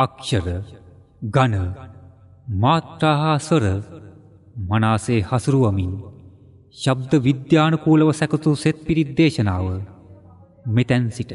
අක්ෂර ගණ මාත්‍රාහා ස්වර මනාසේ හසුරුවමින් ශබ්ද විද්‍යානුකූලව සැකසූ සෙත් පිරිත් දේශනාව මෙතැන් සිට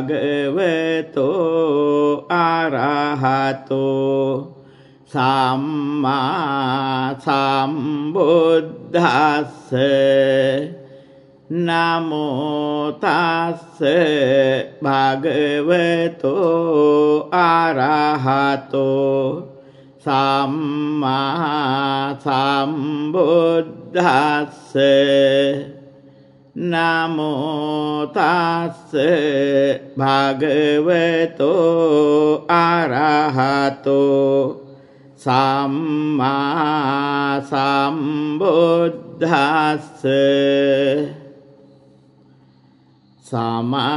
äh,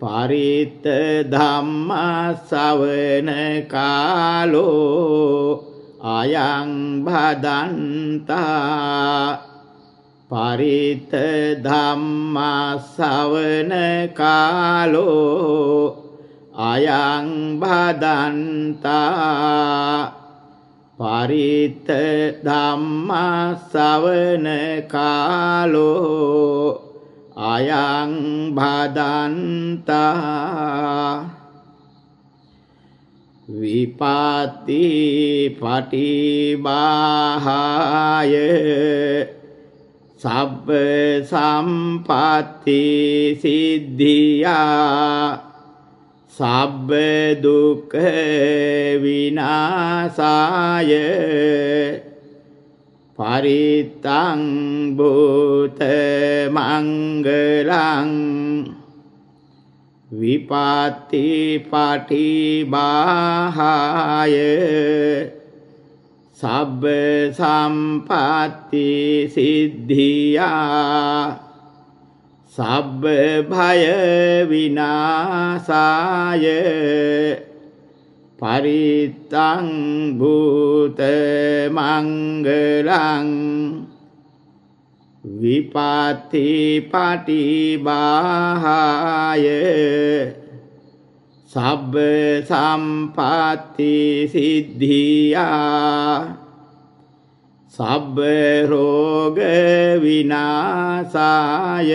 පරිත ධම්ම ශවන කාලෝ අයං භදන්තා. පරිත ධම්මස්සවන කාලෝ අයං භදන්තා. පරිත ධම්මස්සවන කාලෝ අයං භදන්තා විපාති පටිබාහාය සබ්බ සම්පatti සිද්ධියා සබ්බ දුක්ඛ විනාසාය පරිත්තං භූත මංගලං විපාති පටිබාහාය සබ්බ සම්පatti සිද්ධියා සබ්බ භය විනාසාය පරිත්තං භූත මංගලං විපාති පටිබාහාය සබ්බ සම්පatti සිද්ධියා සබ්බ රෝග විනාසාය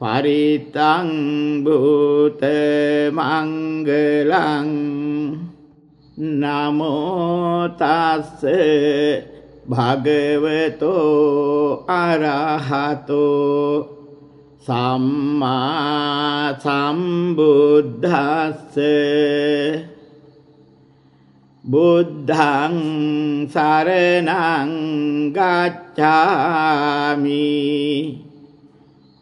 පරිත්තං භූත මංගලං නමෝ තස්සේ භගවතෝ අරහතෝ සම්මා සම්බුද්ධස්ස බුද්ධං සරණං ගච්ඡාමි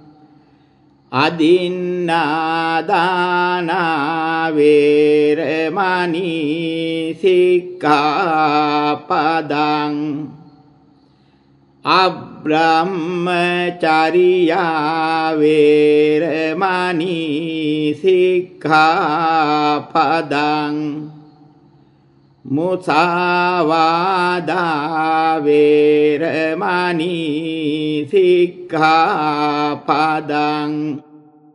වේරමණී සික්ඛාපදං අබ්‍රහ්මචරියා වේරමණී සික්ඛාපදං මුසාවාදා වේරමණී සික්ඛාපදං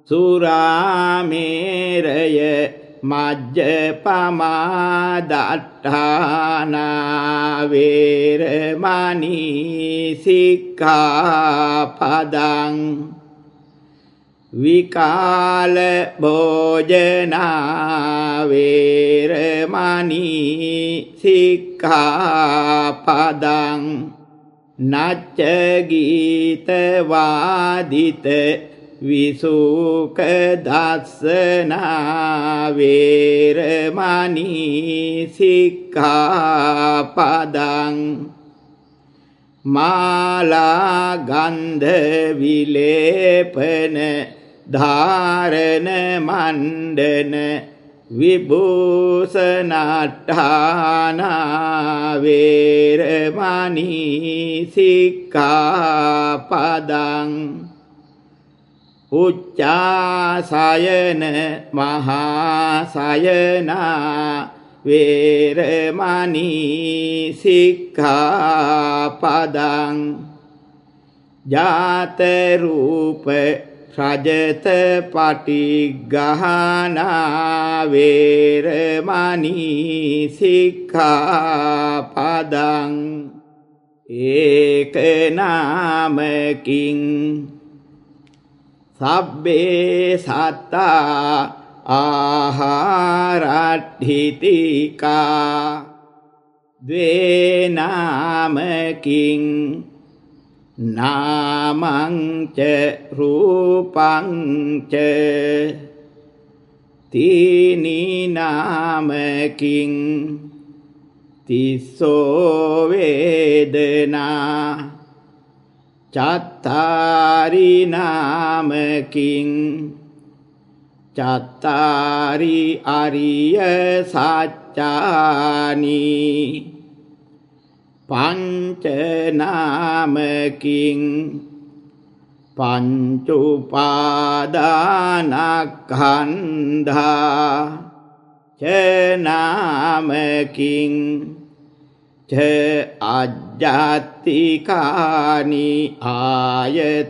සුරාමේරය මජ්ජපමාදට්ඨානාවේරමනී සික්ඛාපදං විකාල භෝජනාවේරමනී සික්ඛාපදං නච්ච ගීතවාදිත විසූක දස්සනාවේරමනී සික්ඛාපදං මාලාගන්ධ විලේපන ධාරණ මණ්ඩන විභූෂනාට්ඨානාවේරමනී සික්ඛාපදං උච්චාසයන මහාසයනා වේරමණී සික්ඛාපදං ජාත රූප රජත පටිගහනා වේරමණී සික්ඛාපදං ඒක නාමකින් සබ්බේ සත්තා ආහාරට්ඨිතිකා ද්වේනාමකින් නාමංච රූපංච තීනිනාමකින් තිස්සෝ වේදනා චත්තාරිනාමකින් චත්තාරි අරිය සච්චානි පංචනාමකින් පංචුපාදානක්ඛන්ධා චනාමකින් ච අජ්ජාතිකානි ආයතනානි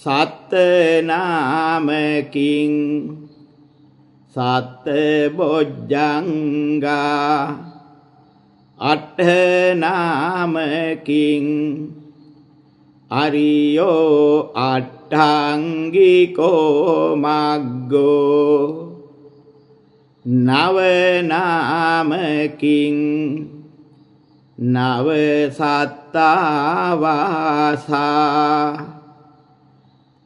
සත්තනාමකින් සත්ත බොජ්ජංගා අට්ඨනාමකින් අරියෝ අට්ඨංගිකෝ මග්ගෝ නවනාමකින් නවසත්තාවාසා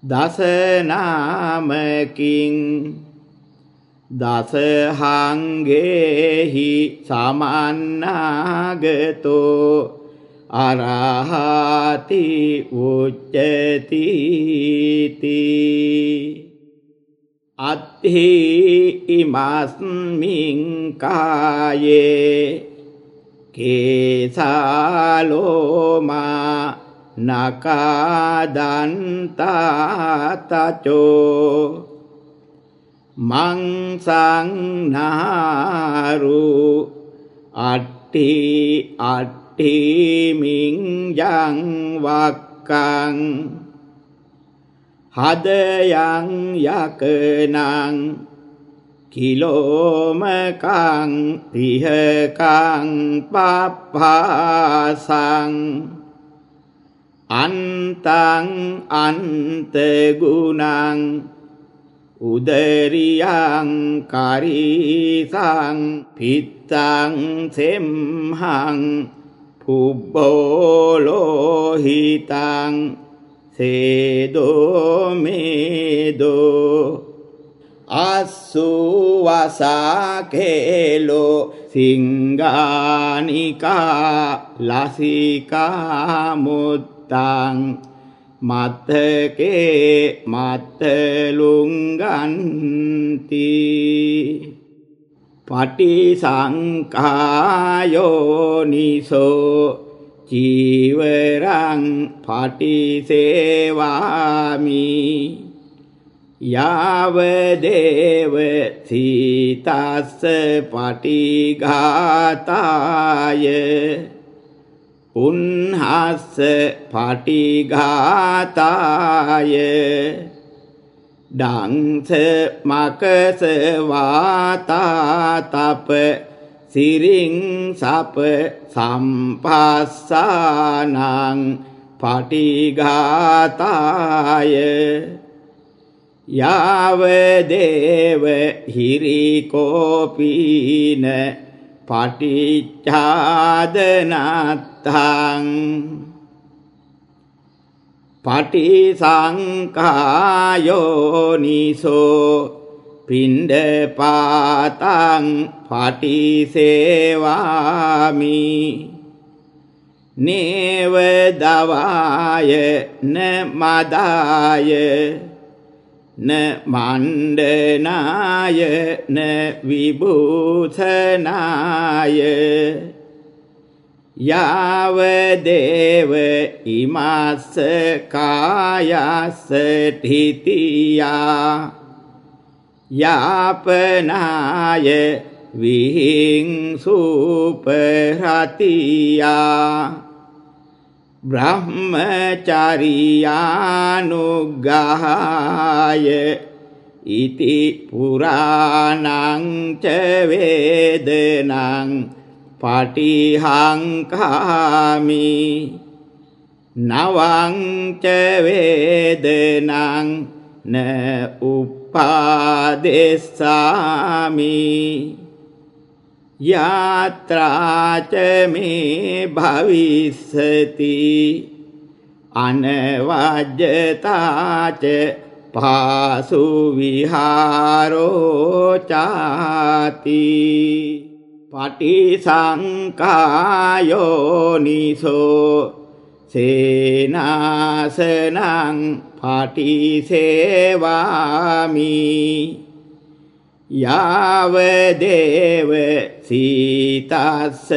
දසනාමකින් දසහංගේහි සමන්නාගතෝ අරහති උච්චතිී අත්හි ඉමස්මින් කායේ කේසාලෝමා නකාදන්තාතචෝ මංසංනාරු අට්ටි අට්ටිමින් යං වක්කං හදයන් යකනං කිලෝමකං තිහකං පප්පාසං අන්තං අන්තගුණං උදරියං කරීසං පිත්තං සෙම්හං පුබ්බෝලෝහිතං සේදෝමේදෝ අස්සුවසාකේලෝ සිංගානිකා ලසිකාමුත්තං මත්තකේ මත්තලුංගන්ති පටිසංකායෝනිසෝ චීවරං පටිසේවාමි යාවදේව සීතස්ස පටිඝාතාය උන්හස්ස පටිඝාතාය. ඩංස මකස වාතාතප සිරින් සප සම්පස්සානං පටිඝාතාය. යාවදේව හිරිකෝපීන පටිච්චාදනත්තං පටිසංකායෝනිසෝ පින්ඩපාතං පටිසේවාමි නේවදවාය නමදාය න මණ්ඩනාය න විභූෂනාය යාවදේව ඉමස්ස කායස්ස ඨිතියා යාපනාය විහිංසුපරතියා බ්‍රහ්මචරියානුග්ගහාය ඉති පුරාණංච වේදනං පටිහංකාමි නවංච වේදනං න උපාදෙස්සාමි යාත්‍රාච මේ භවිස්සති අනවජ්‍යතාච පාසු විහාරෝචාති පටිසංකායෝනිසෝ සේනාසනං පටිසේවාමි යාවදේව සීතස්ස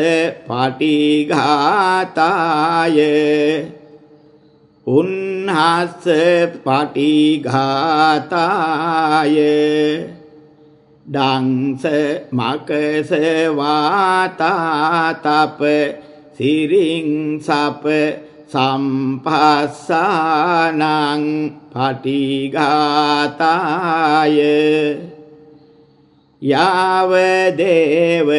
පටිඝාතාය. උන්හස්ස පටිඝාතාය. ඩංස මකස වාතාතප සිරින් සප සම්පස්සානං පටිඝාතාය. යාවදේව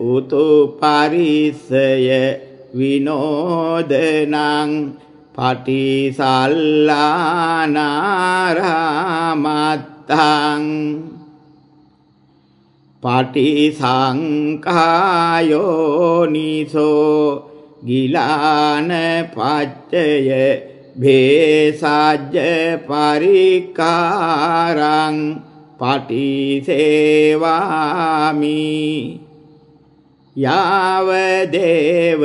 උතු පරිස්සය විනෝදනං පටිසල්ලානාරාමත්තං පටිසංකායෝනිසෝ ගිලාන පච්චය භේසජ්‍ය පරිකාරං පටිසේවාමි යාවදේව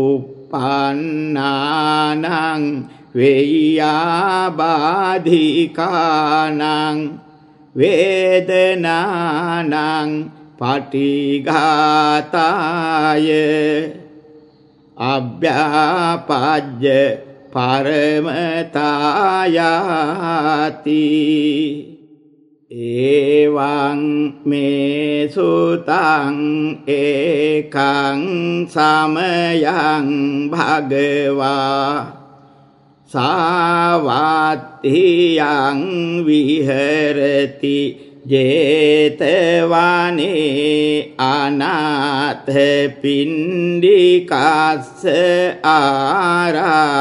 උපන්නානං වෙයාබාධිකානං වේදනානං පටිඝාතාය අභ්‍යාපජ්‍ය පරමතායාති ඒවං මේ සුතං ඒකං සමයං භගවා සාවත්තියං විහරති ජේතවනේ අනාත පින්ඩිකස්ස ආරාමේ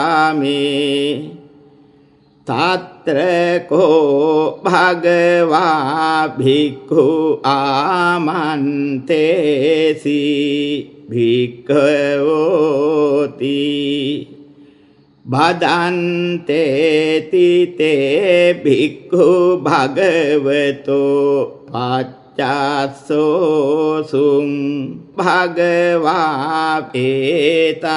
තත්‍රකෝ භගවා භික්ඛු ආමන්තේසි භික්ඛවෝති බදන්තේති තේ භික්ඛු භගවතෝ පච්චස්සෝසුං භගවා ඒතදවෝච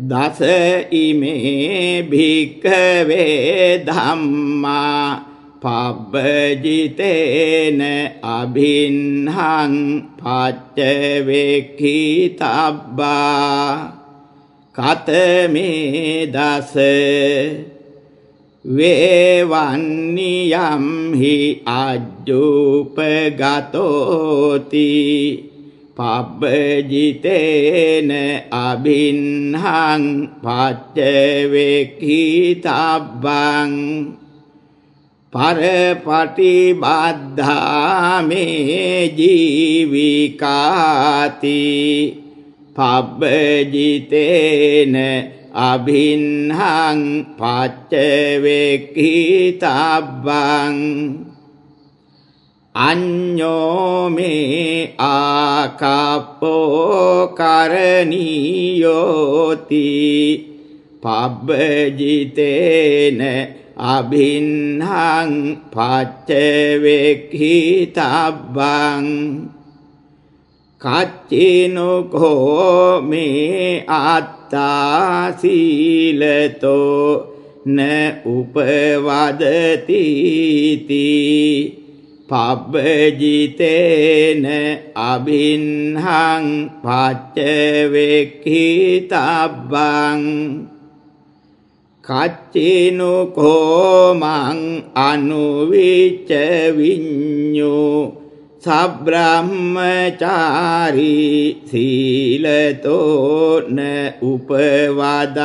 දස ඉමේ භික්ඛවේ ධම්මා පබ්බජිතේන අභින්හං පච්චවෙක්ඛිතබ්බා කතමේ දස වේවන්නියම් හි අජ්ජුපගතෝති පබ්බජිතේන අභින්හං පච්චවෙක්ඛිතබ්බං පරපටිබද්ධාමේ ජීවිකාති පබ්බජිතේන අභින්හං පච්චවෙක්ඛිතබ්බං අඤ්ඤෝමේ ආකප්පෝ කරණීයෝති පබ්බජිතේන අභින්හං පච්චවෙක්ඛිතබ්බං කච්චිනුකෝ මේ අත්තා සීලතෝ න උපවදතිති පබ්බජිතේන අභින්හං පච්චවෙක්ඛිතබ්බං කච්චිනුකෝමං අනුවිච්ච විඤ්ඤෝ සබ්‍රහ්මචාරී සීලතෝන උපවදන්තිති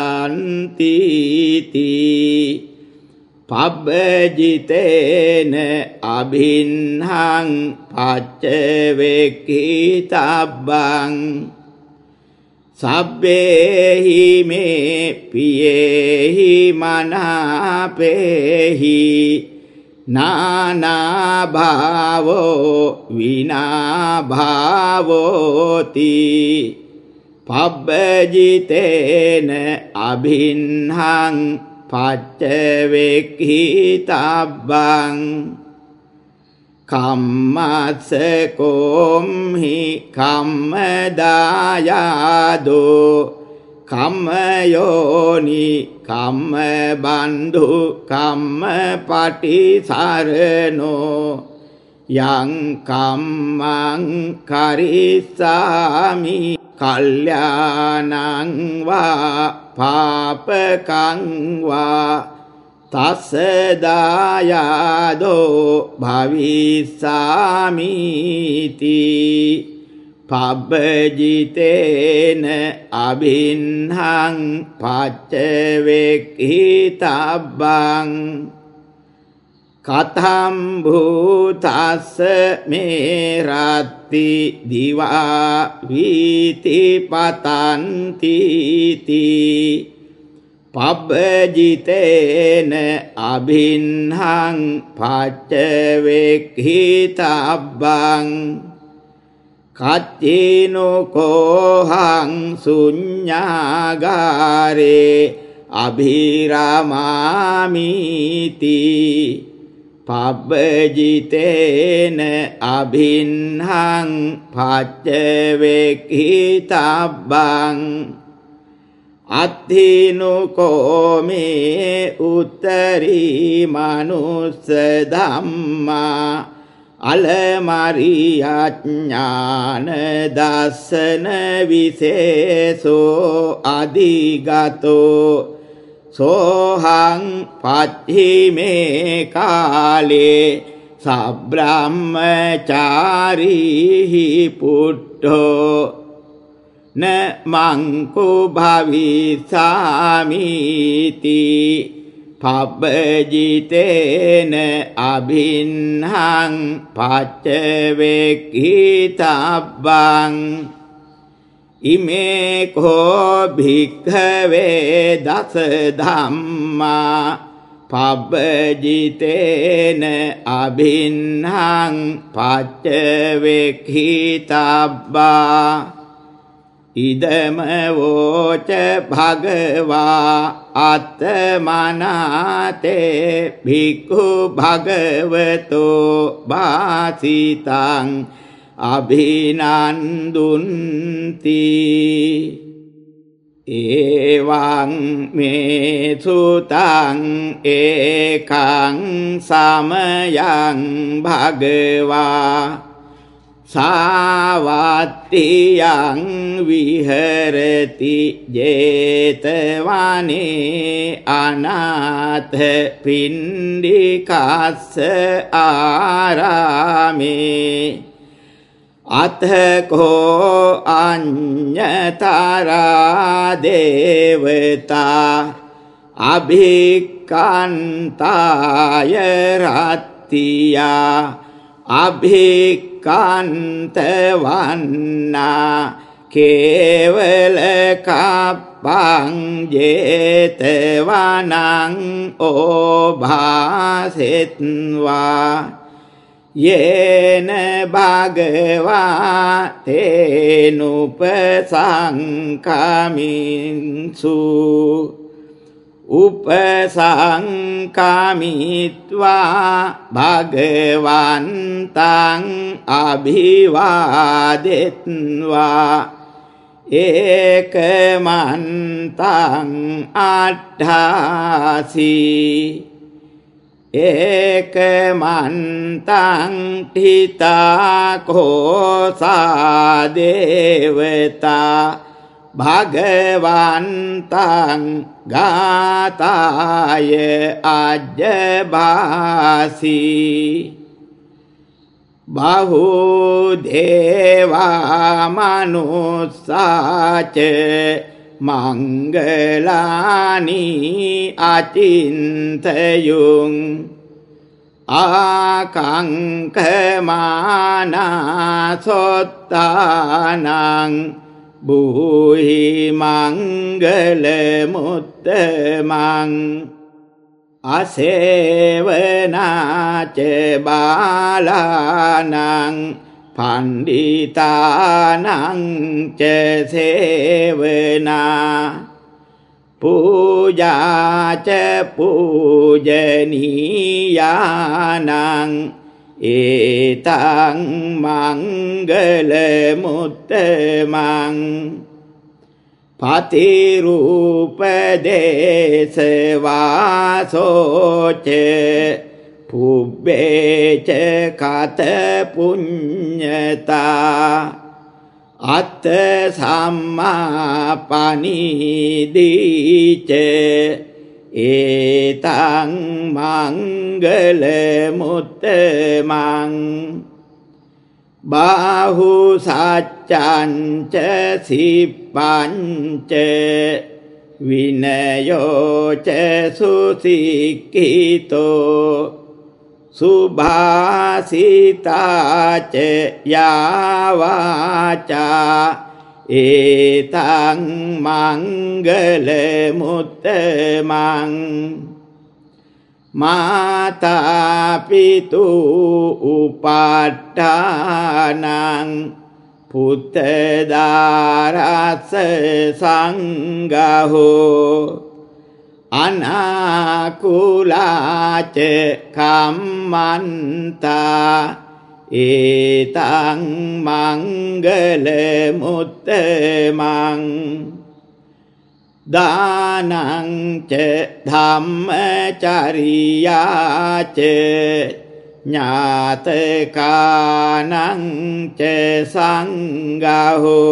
පබ්බජිතේන අභින්හං පච්චවෙක්ඛිතබ්බං සබ්බේහි මේ පියේහි මනාපේහි නානාභාවෝ විනාභාවෝති පබ්බජිතේන අභින්හං පච්චවෙක්හිතබ්බං කම්මත්සකෝම්හි කම්මදායාදෝ කම්මයෝනි කම්ම බන්ධු කම්ම පටිසරණෝ යං කම්මං කරිස්සාමි කල්යාණං වා පාපකං වා තස්සදායාදෝ භවිස්සාමිති. පබ්බජිතේන අභින්හං පච්චවෙක්හිතබ්බං කතම් භූතස්ස මේ රත්ති දිවා වීති පතන්තිති පබ්බජිතේන අභින්හං පච්චවෙක්හිතබ්බං කච්චිනුකෝහං සුඤ්ඤාගාරේ අභිරමාමිති පබ්බජිතේන අභින්හං පච්චවෙක්හිතබ්බං අත්ථිනුකෝමේ උත්තරී මනුස්ස ධම්මා අලමරියඥාන දස්සන විශේෂෝ අධිගතෝ සෝහං පච්චිමේ කාලේ සබ්‍රහ්මචාරීහි පුට්ඨෝ න මංකු භවිසාමීති පබ්බජිතේන අභින්හං පච්චවෙක්හිතබ්බං ඉමේ කෝ භික්ඛවේ දස ධම්මා පබ්බජිතේන අභින්හං පච්චවෙක්හිතබ්බා ඉදමවෝච භගවා අත්තමනාතේ භික්ඛු භගවතෝ වාසිතං අභිනන්දුන්ති ඒවං මේ සුතං ඒකං සමයං භගවා සාවත්තියං විහරති ජේතවනේ අනාථ පින්ඩිකස්ස ආරාමේ අතකෝ අඤ්ඤතරා දේවතා අභික්කන්තාය රත්තියා අභික්කන්තවන්නා කේවල කප්පං ජේතවනං ඕභාසෙත්වා යේන භගවා තේනුපසංකමින්සු උපසංකමිත්වා භගවන්තං අභිවාදෙත්වා ඒකමන්තං අට්ඨාසී ඒකමන්තං ඨිතාකෝසාදේවතා භගවන්තං ගාතාය අජ්ජභාසී බහුදේවාමනුස්සාච මංගලානී අචින්තයුං ආකංකමානාසොත්තානං බුහි මංගලමුත්තමං අසේවනාච බාලානං පණ්ඩිතානං ච සේවනා පූජාච පූජනීයානං ඒතං මංගලමුත්තමං පතිරූපදේශවාසෝච පුබ්බේච කත පුඤ්ඤතා අත්ත සම්මාපනීදීච ඒතං මංගල මුත්තමං බාහු සච්චංච සිප්පංච විනයෝච සුසික්කිතෝ සුභාසිතාච යාවාචා ඒතං මංගල මුත්තමං මාතාපිතු උපාට්ඨානං පුත්තදාරස්ස සංගහෝ අනාකුලාච කම්මන්තා ඒතං මංගල මුත්තමං දානං ච ධම්මචරියාච ඥාතකානං ච සංගහෝ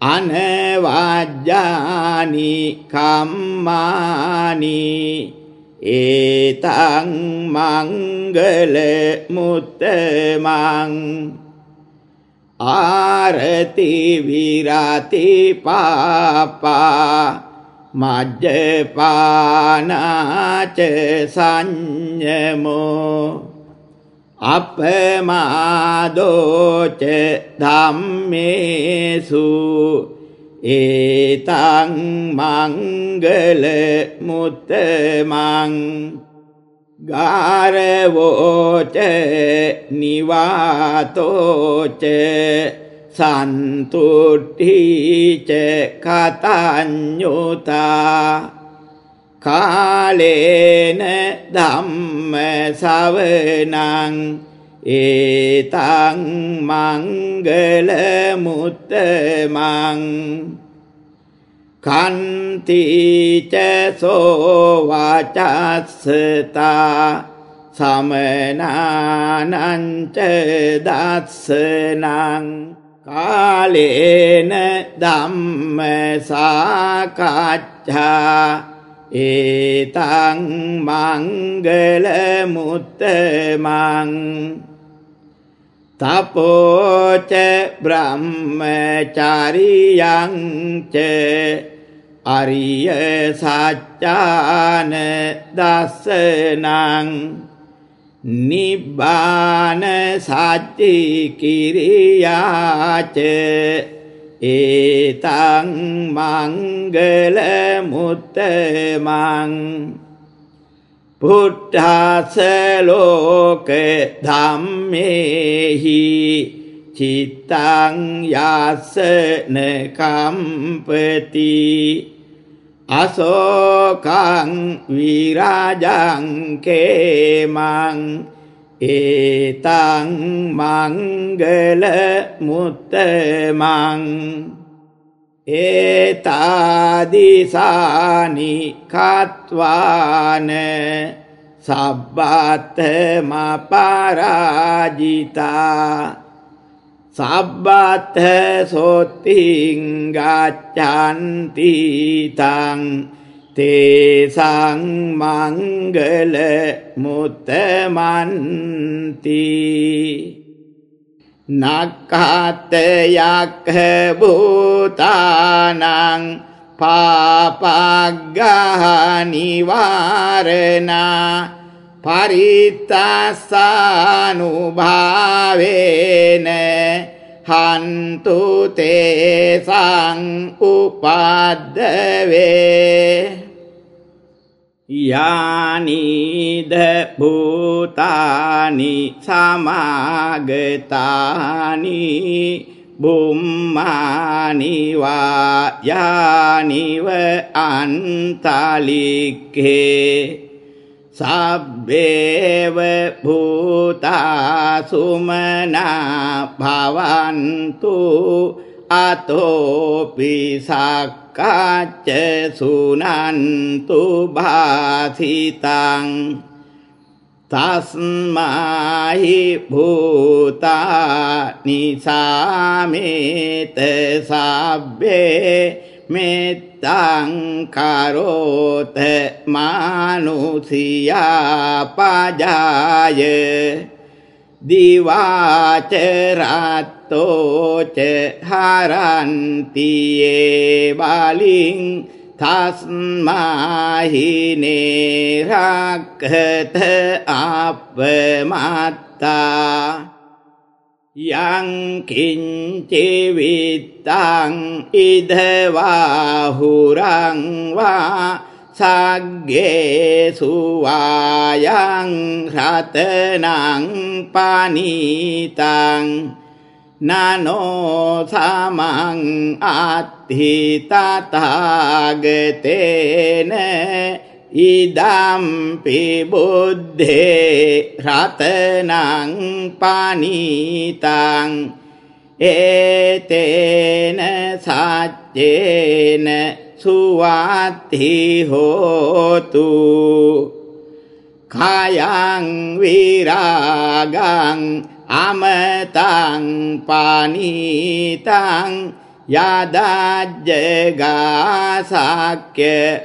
අනවජ්ජානි කම්මානි ඒතං මංගල මුත්තමං ආරති විරති පාපා මජ්ජපානාච සංයමෝ අපමාදෝච ධම්මේසු ඒතං මංගල මුත්තමං ගාරවෝච නිවාතෝච සන්තුට්ඨීච කතඤ්ඤුතා කාලේන ධම්ම සවනං ඒතං මංගල මුත්තමං කන්තිච සෝවාචස්සතා සමනානංච දස්සනං කාලේන ධම්ම සාකච්ඡා ඒතං මංගල මුත්තමං තපෝච බ්‍රහ්මචාරියං ච අරිය සච්චාන දස්සනං නිබ්බාන සච්චි කිරියාච ඒතං මංගල මුත්තමං පුට්ඨාසලෝක ධම්මේහි චිත්තං යස්සන කම්පති අසෝකං විරාජං කේමං ඒතං මංගල මුත්තමං ඒතාදිසානි කත්වාන සබ්බත්තම පරාජිතා සබ්බත්ත සොත්තිං ගච්ඡන්තිතං තේසං මංගල මුත්තමන්ති. නක්ඛතයක් භූතානං පාපග්ගහනිවාරණා. පරිත්තසානුභාවේන හන්තු තේසං උපද්දවේ. යානීද භූතානි සමාගතානි බුම්මානිවා යානිව අන්තලික්කේ සබ්බේව භූතාසුමනා භවන්තු අතෝපිසක් කාච්ච සුනන්තු භාසිතං තස්මාහි භූතා නිසාමේත සබ්බේ මෙත්තං කරෝත මානුසියා පජාය දිවාචරත්තෝච හරන්තියේ බලින් තස්මාහිනේ රක්කත අපමත්තා යංකින්චිවිත්තං ඉදවාහුරංවා සග්ගේසු වායං රතනං පනීතං නනෝ සමං අත්හි තථාගතේන ඉදම්පි බුද්ධේ රතනං පනීතං ඒතේන සච්චේන සුවාත්හි හෝතු කායං විරාගං අමතං පානීතං යදජ්ජගාසක්්‍ය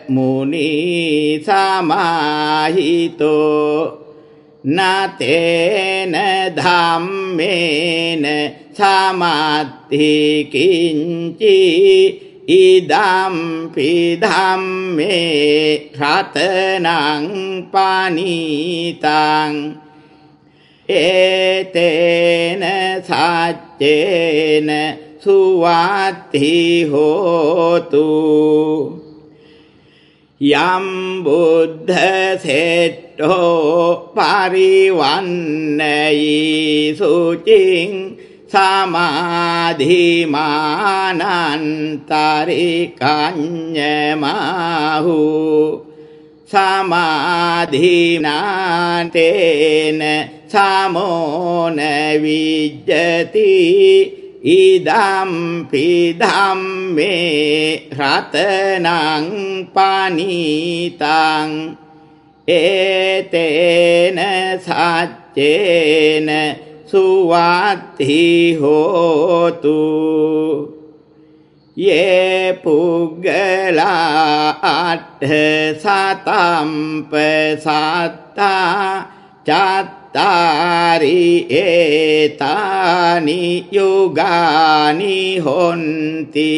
මුනි සමාහිතෝ නතේන ධම්මේන සමත්තිකින්චි ඉදම්පි ධම්මේ රතනං පනීතං ඒතේන සච්චේන සුවාත්හි හෝතු යම් බුද්ධ සෙට්ටෝ පරිවන්නයි සුචින් සමාධිමානන්තරිකඤ්ඤමහු සමාධිනාතේන සමෝන විජ්ජති ඉදම්පි ධම්මේ රතනං පනීතං ඒතේන සච්චේන සුවත්හි හෝතු යේ පුග්ගලා අට්ඨ සතම්ප සත්තා චත්තාරි ඒතානි යුගානි හොන්ති.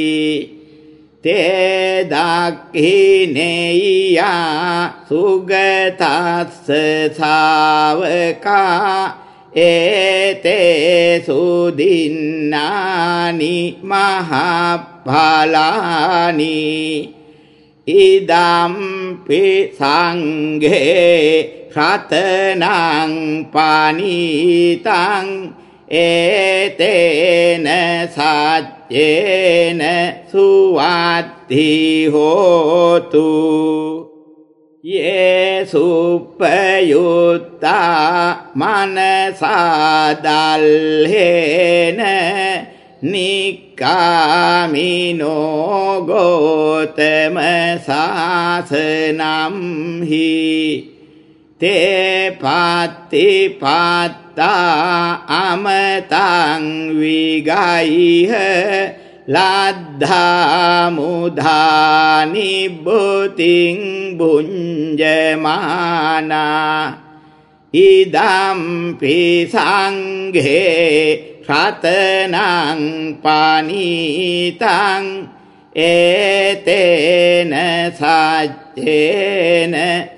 තේ දක්ඛිනේයා සුගතස්ස ශාවකා. ඒතේ සුදින්නානි මහඵලානි ඉදම්පි සංඝේ ඛතනං පානීතං ඒතේන සච්චේන සුවත්ති හෝතු යේසුප්පයුත්තා මනසාදල්හේන නික්කාමිනෝ ගෝතම සාසනම්හි ते पात्ति पात्ता अमतां विगायिह लाद्धामुधा निभूतिं भुञ्जमाना इदं पि सङ्घे ह्रतनां पानीतां एतेन सच्चेन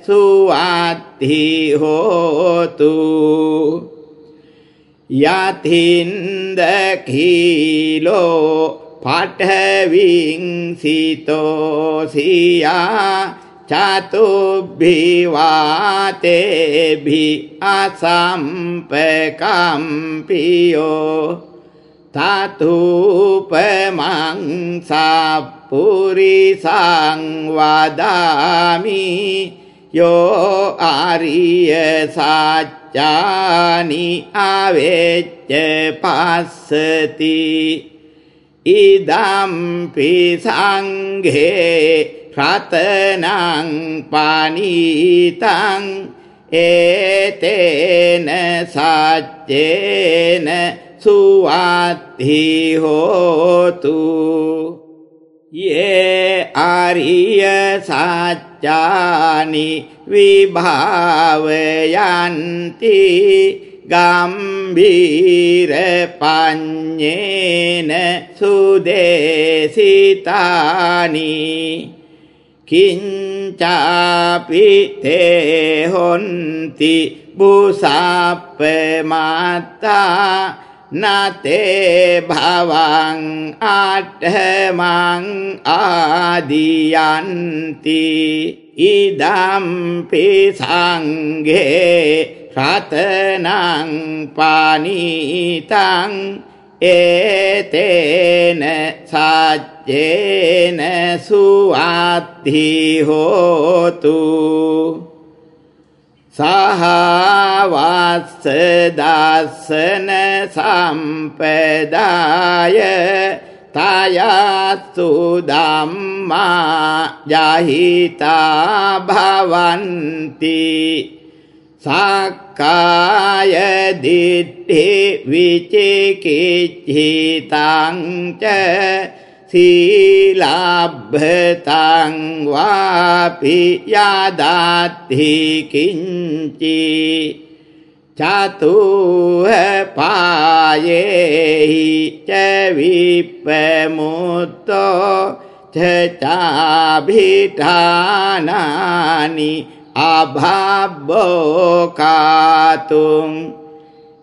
सुवात् සුවත්හි හෝතු යතින්ද කීලෝ පඨවින් සිතෝසියා චතුබ්බිවාතේභි අසම්පකම්පියෝ තතුපමං සප්පුරිසං වදාමි යෝ ආරිය සච්චානි ආවෙච්ච පස්සති ඉදම්පි සංඝේ රතනං පනීතං ඒතේන සච්චේන සුවත්හි හෝතු යේ ආරිය සච්චානි විභාවයන්ති ගම්බීර පඤ්ඤේන සුදේසිතානි කිංචාපි තේ හොන්ති බුසප්ප මාතා නතේ භවං අට්ඨමං ආදියන්ති ඉදම්පි සංඝේ රතනං පානීතං ඒතේන සච්චේන සුවත්හි හෝතු සහවස්ස දස්සන සම්පදාය. තයත්තු ධම්මා ජහිතා භවන්ති සක්කාය දිට්ඨි විචිකිච්ඡිතං ච සීලබ්බතං වාපි යදාත්හි කිංචි චතුහ පායෙහි චවිප්පමුත්තෝ චචාභිඨානානි අභබ්බෝකාතුම්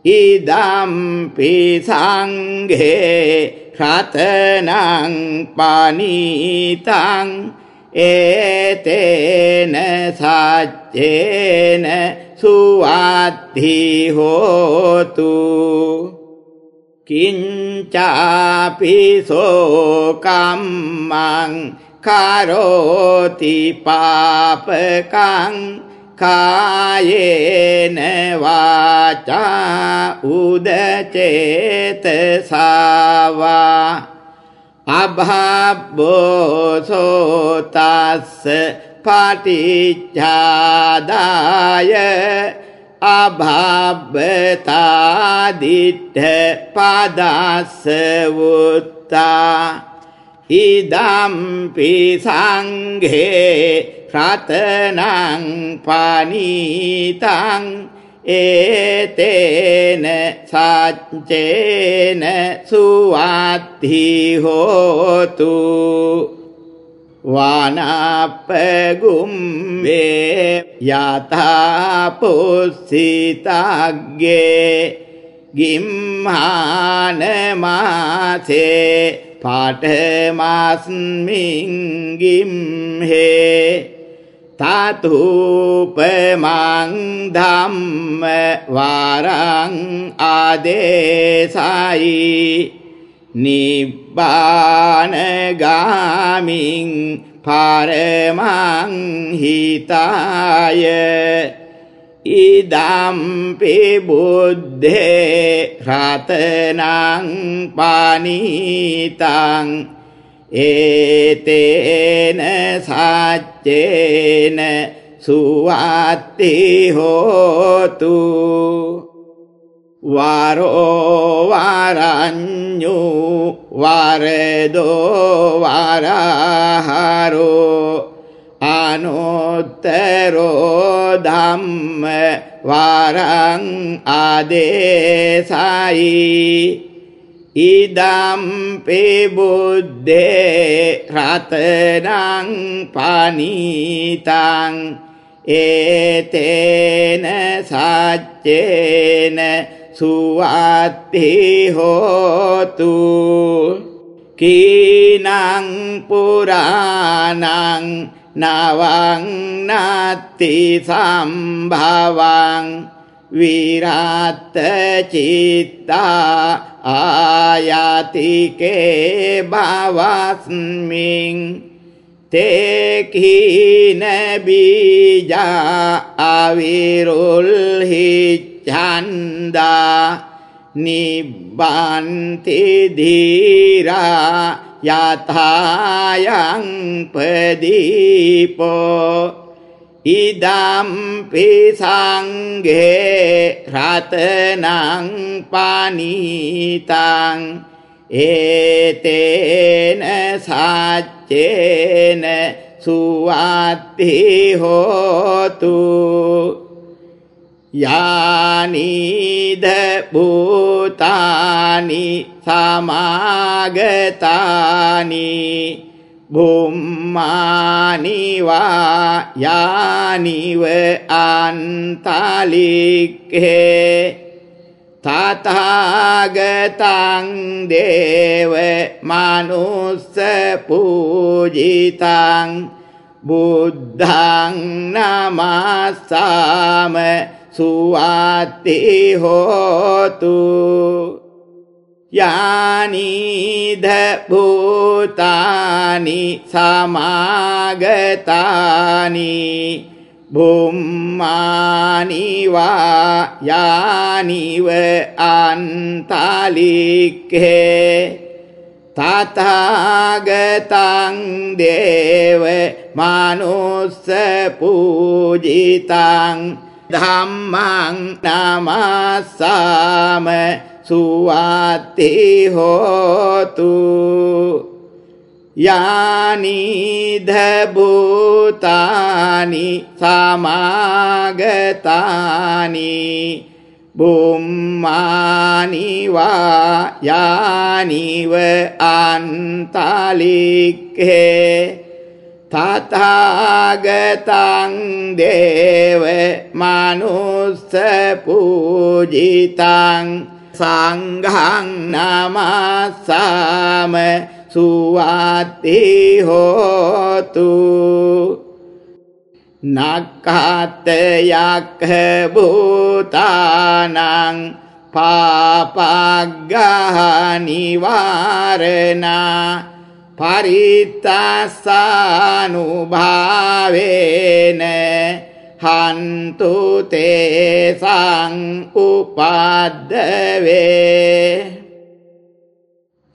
ඉදම්පි සංඝේ රතනං පනීතං ඒතේන සච්චේන සුවත්හි හෝතු කිංචාපිසෝකම්මං කරෝති පාපකං කායේන වාචා උදචේතසාවා අභබ්බෝසෝතස්ස පටිච්චාදාය අභබ්බතාදිට්ඨ පදස්ස වුත්තා ඉදම්පි සංඝේ රතනං පනීතං ඒතේන සච්චේන සුවත්හි හෝතු වානපගුම්වේ යථපුස්සිතග්ගේ ගිම්හානමාසේ පාටමස්මින්ගිම්හේ තතුපමං ධම්ම වරං ආදේසයි නිබ්බානගාමින් පරමං හිතාය ඉදම්පි බුද්ධේ රතනං පනීතං ඒතේන සච්චේන සුවත්ති හෝතු වරෝවරඥු වරදෝ වරහරෝ අනුත්තරෝ ධම්ම වරං ආදේසයි ඉදම්පි බුද්ධේ රතනං පනීතං ඒතේන සච්චේන සුවත්ති හෝතු කීනං පුරාණං නවං නත්ති සම්භවං විරාත්ත චිත්තා ආයාතිකේ භවස්මින්. තේකීන බීජා අවිරුල්හි චන්දා නිබ්බන්ති ධීරා යථායං පදීපෝ ඉදම්පි සංඝේ රතනං පනීතං ඒතේන සච්චේන සුවත්ති හෝතු යානීද භූතානි සමාගතානි බුම්මානිවා යානිව අන්තලික්හේ. තතාගතං දේව මනුස්ස පූජිතං. බුද්ධං නමස්සාම සුවත්ති හෝතු. යානීද භූතානි සමාගතානි බුම්මානිවා යානිව අන්තලික්හේ තතාගතං දේව මනුස්ස පූජිතං ධම්මං නමස්සාම සුවත්ති හෝතු යානීද භූතානි සමාගතානි බුම්මානිවා යානිව අන්තලික්කේ තථාගතං දේව මනුස්ස පූජිතං සංඝං නමස්සාම සුවත්ති හෝතු. නක්ඛාතයක් භූතානං පාපග්ගහනිවාරණා. පරිත්තසානුභාවේන හන්තු තේසං උපද්දවේ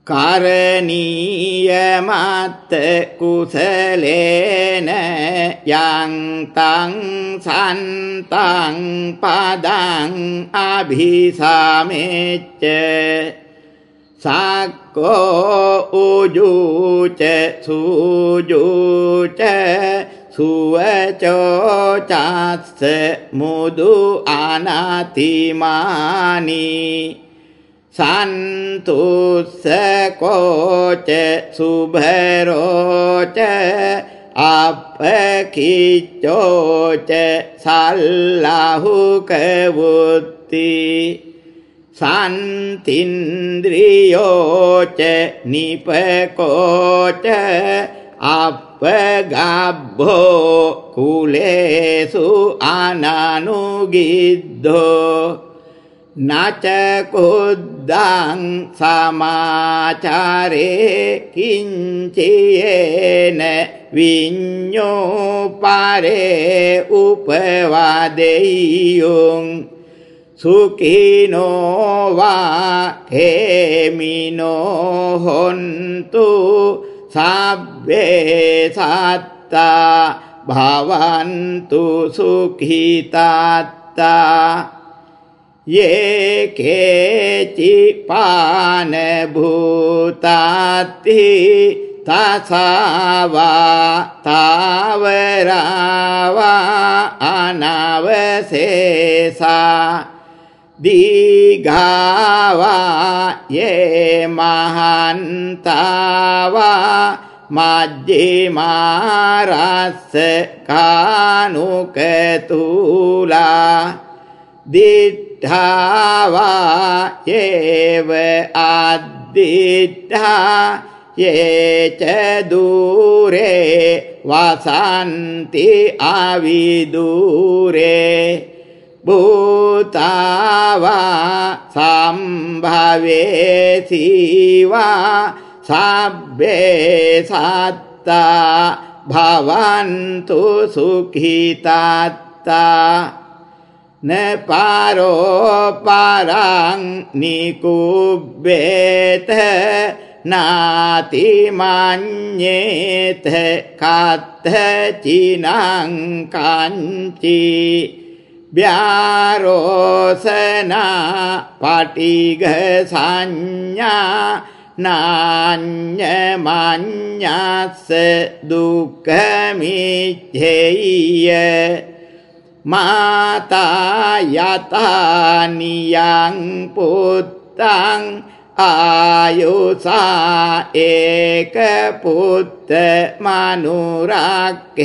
කරණීයමත්ත කුසලේන යන්තං සන්තං පදං අභිසමෙච්ච සක්කෝ උජුච සුජුච සුවචෝ චස්ස මුදු අනතිමානී සන්තුස්සකෝච සුභරෝච අපකිච්චෝච සල්ලහුකවුත්ති සන්තින්ද්‍රියෝච නිපකෝච අපගබ්බෝ කුලේසු අනනුගිද්ධෝ නචකුද්දං සමාචාරේ කිංචයේන විඤ්ඤෝපරේ උපවාදෙය්‍යුං සුඛිනෝවා හේමිනෝ හොන්තු සබ්බේ සත්තා භවන්තු සුඛිතාත්තා येकेचि पानभूताति तथा वा तावरा वा अनावशेषा දීඝාවා යේ මහන්තාවා මජ්ජිමාරස්ස කානුකතුලා. දිඨාවා යේව අද්දිඨා යේච දුරේ වසන්ති අවිදුරේ. භූතාවා සම්භවේ සීවා සබ්බේ සත්තා භවන්තු සුඛිතාත්තා නපාරෝපාරං නිකුබ්බේත නාතිමඤ්ඤේත කත්තචිනං කංචි ව්‍යාරෝසනා පටිඝ සංඥා නාඤ්ඤමඤ්ඤස්ස දුක්ඛමිච්ඡේය මාතා යතානියං පුත්තං ආයුසා ඒක පුත්ත මනුරක්ඛේ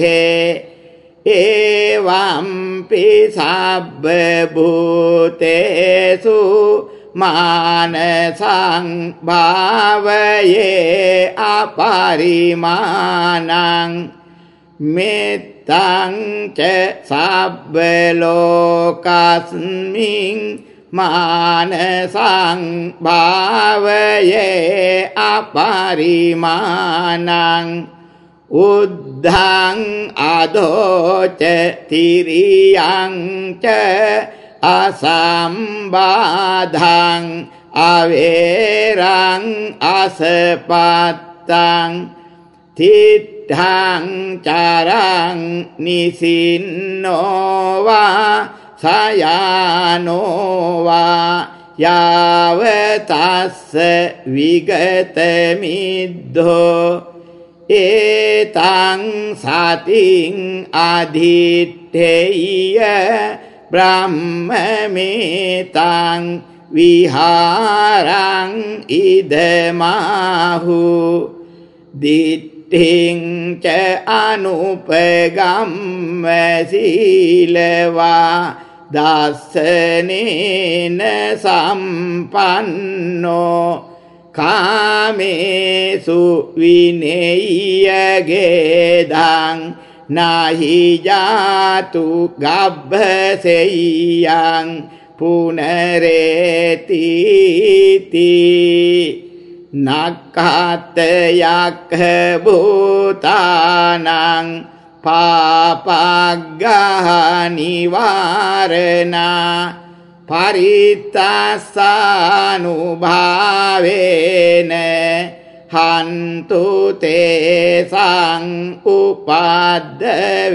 එවම්පි සබ්බ භූතේසු මානසං භාවයේ අපරිමානං මෙත් තංච සබ්බලෝකස්මින් මානසං භාවයේ අපරිමානං උද්ධං අදෝච තිරියං ච අසම්බාධං අවේරං අසපත්තං තිත් ඨං චරං නිසින්නෝවා සයානෝවා යාවතස්ස විගත මිද්ධෝ ඒතං සතින් අධිට්ඨේය බ්‍රහ්මමේතං විහාරං ඉදමාහු දිට්ඨිංච අනුපගම්ම සීලවා දස්සනේන සම්පන්නෝ කාමේසු විනෙය්‍යගේදං නහිජාතු ගබ්බසෙයං පුනරේතිති නක්කාතයක් භූතානං පාපග්ගහනිවාරණා පරිත්තස්සානුභාවේන හන්තු තේසං උපද්දවේ.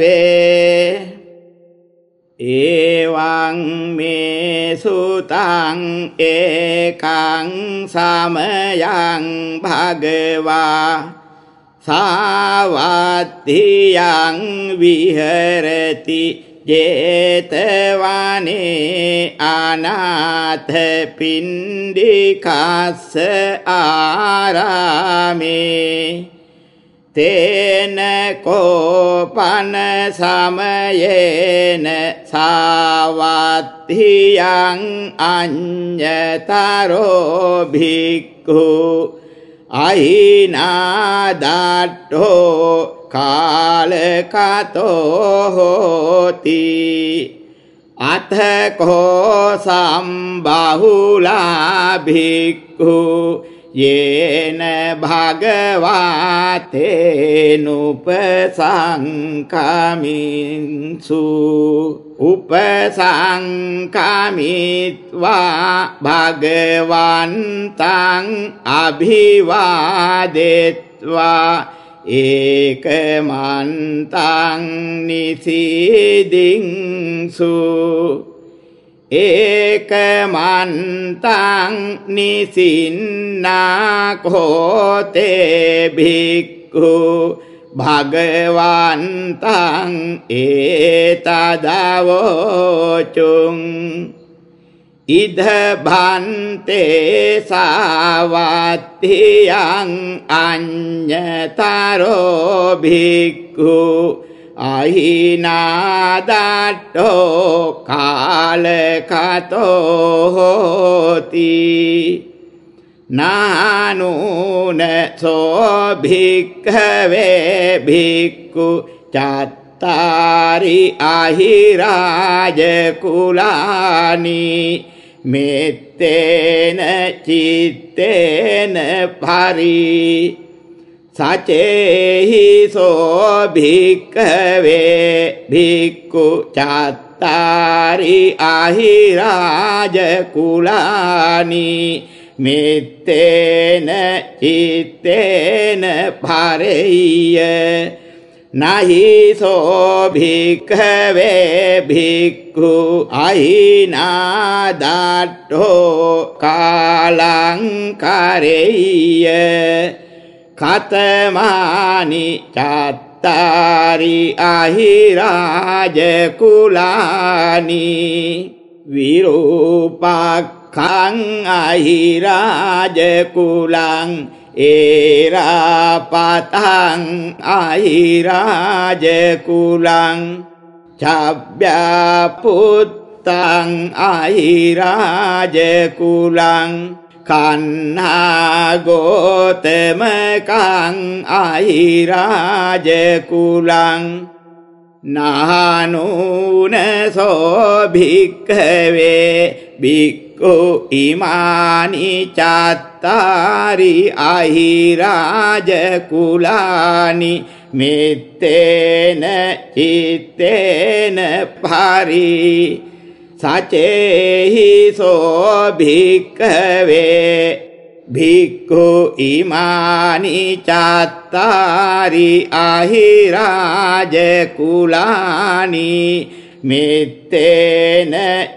ඒවං මේ සුතං ඒකං සමයං භගවා සාවත්තියං විහරති ජේතවනේ අනාථ පින්ඩිකස්ස ආරාමේ. තේන කෝපන සමයේන සාවත්තියං අඤ්ඤතරෝ භික්ඛු අහිනාදට්ඨෝ කාලකතෝ හෝති අතකෝ සම්බහුලා භික්ඛු යේන භගවාතේනුපසංකමින්සු උපසංකමිත්වා භගවන්තං අභිවාදෙත්වා ඒකමන්තං නිසිදිංසු. ඒකමන්තං නිසින්නාකෝතේ භික්ඛු. භගවන්තං ඒතදවෝචුං. ඉද භන්තේ සාවත්තියං අඤ්ඤතරෝ භික්ඛු අහිනාදට්ඨෝ කාලකතෝ හෝති නානුන සෝ භික්ඛවේ භික්ඛු චත්තාරි අහිරාජ කුලානී මෙත්තේන චිත්තේන පරි සචේහි සෝභික්කවේ භික්කු චත්තාරි අහිරාජකුලානි මෙත්තේන චිත්තේන පරෙය නහි සෝභික්හවේ භික්ඛු අහිනාදට්ඨෝ කාලංකරෙය්‍ය කතමානි චත්තාරි අහිරාජකුලානි විරූපක්ඛං අහිරාජකුලං ඒරාපතං අහිරාජකුලං චබ්භ්‍යපුත්තං අහිරාජකුලං කන්නාගෝතමකං අහිරාජකුලං නානූන සෝභික්කවේ බික්කු ඉමානි චත්තාරි අහිරාජකුලානි මෙත්තේන චිත්තේන පරි සචේහි සෝභික්කවේ භික්ඛු ඉමානි චත්තාරි අහිරාජ කුලානි මෙත්තේන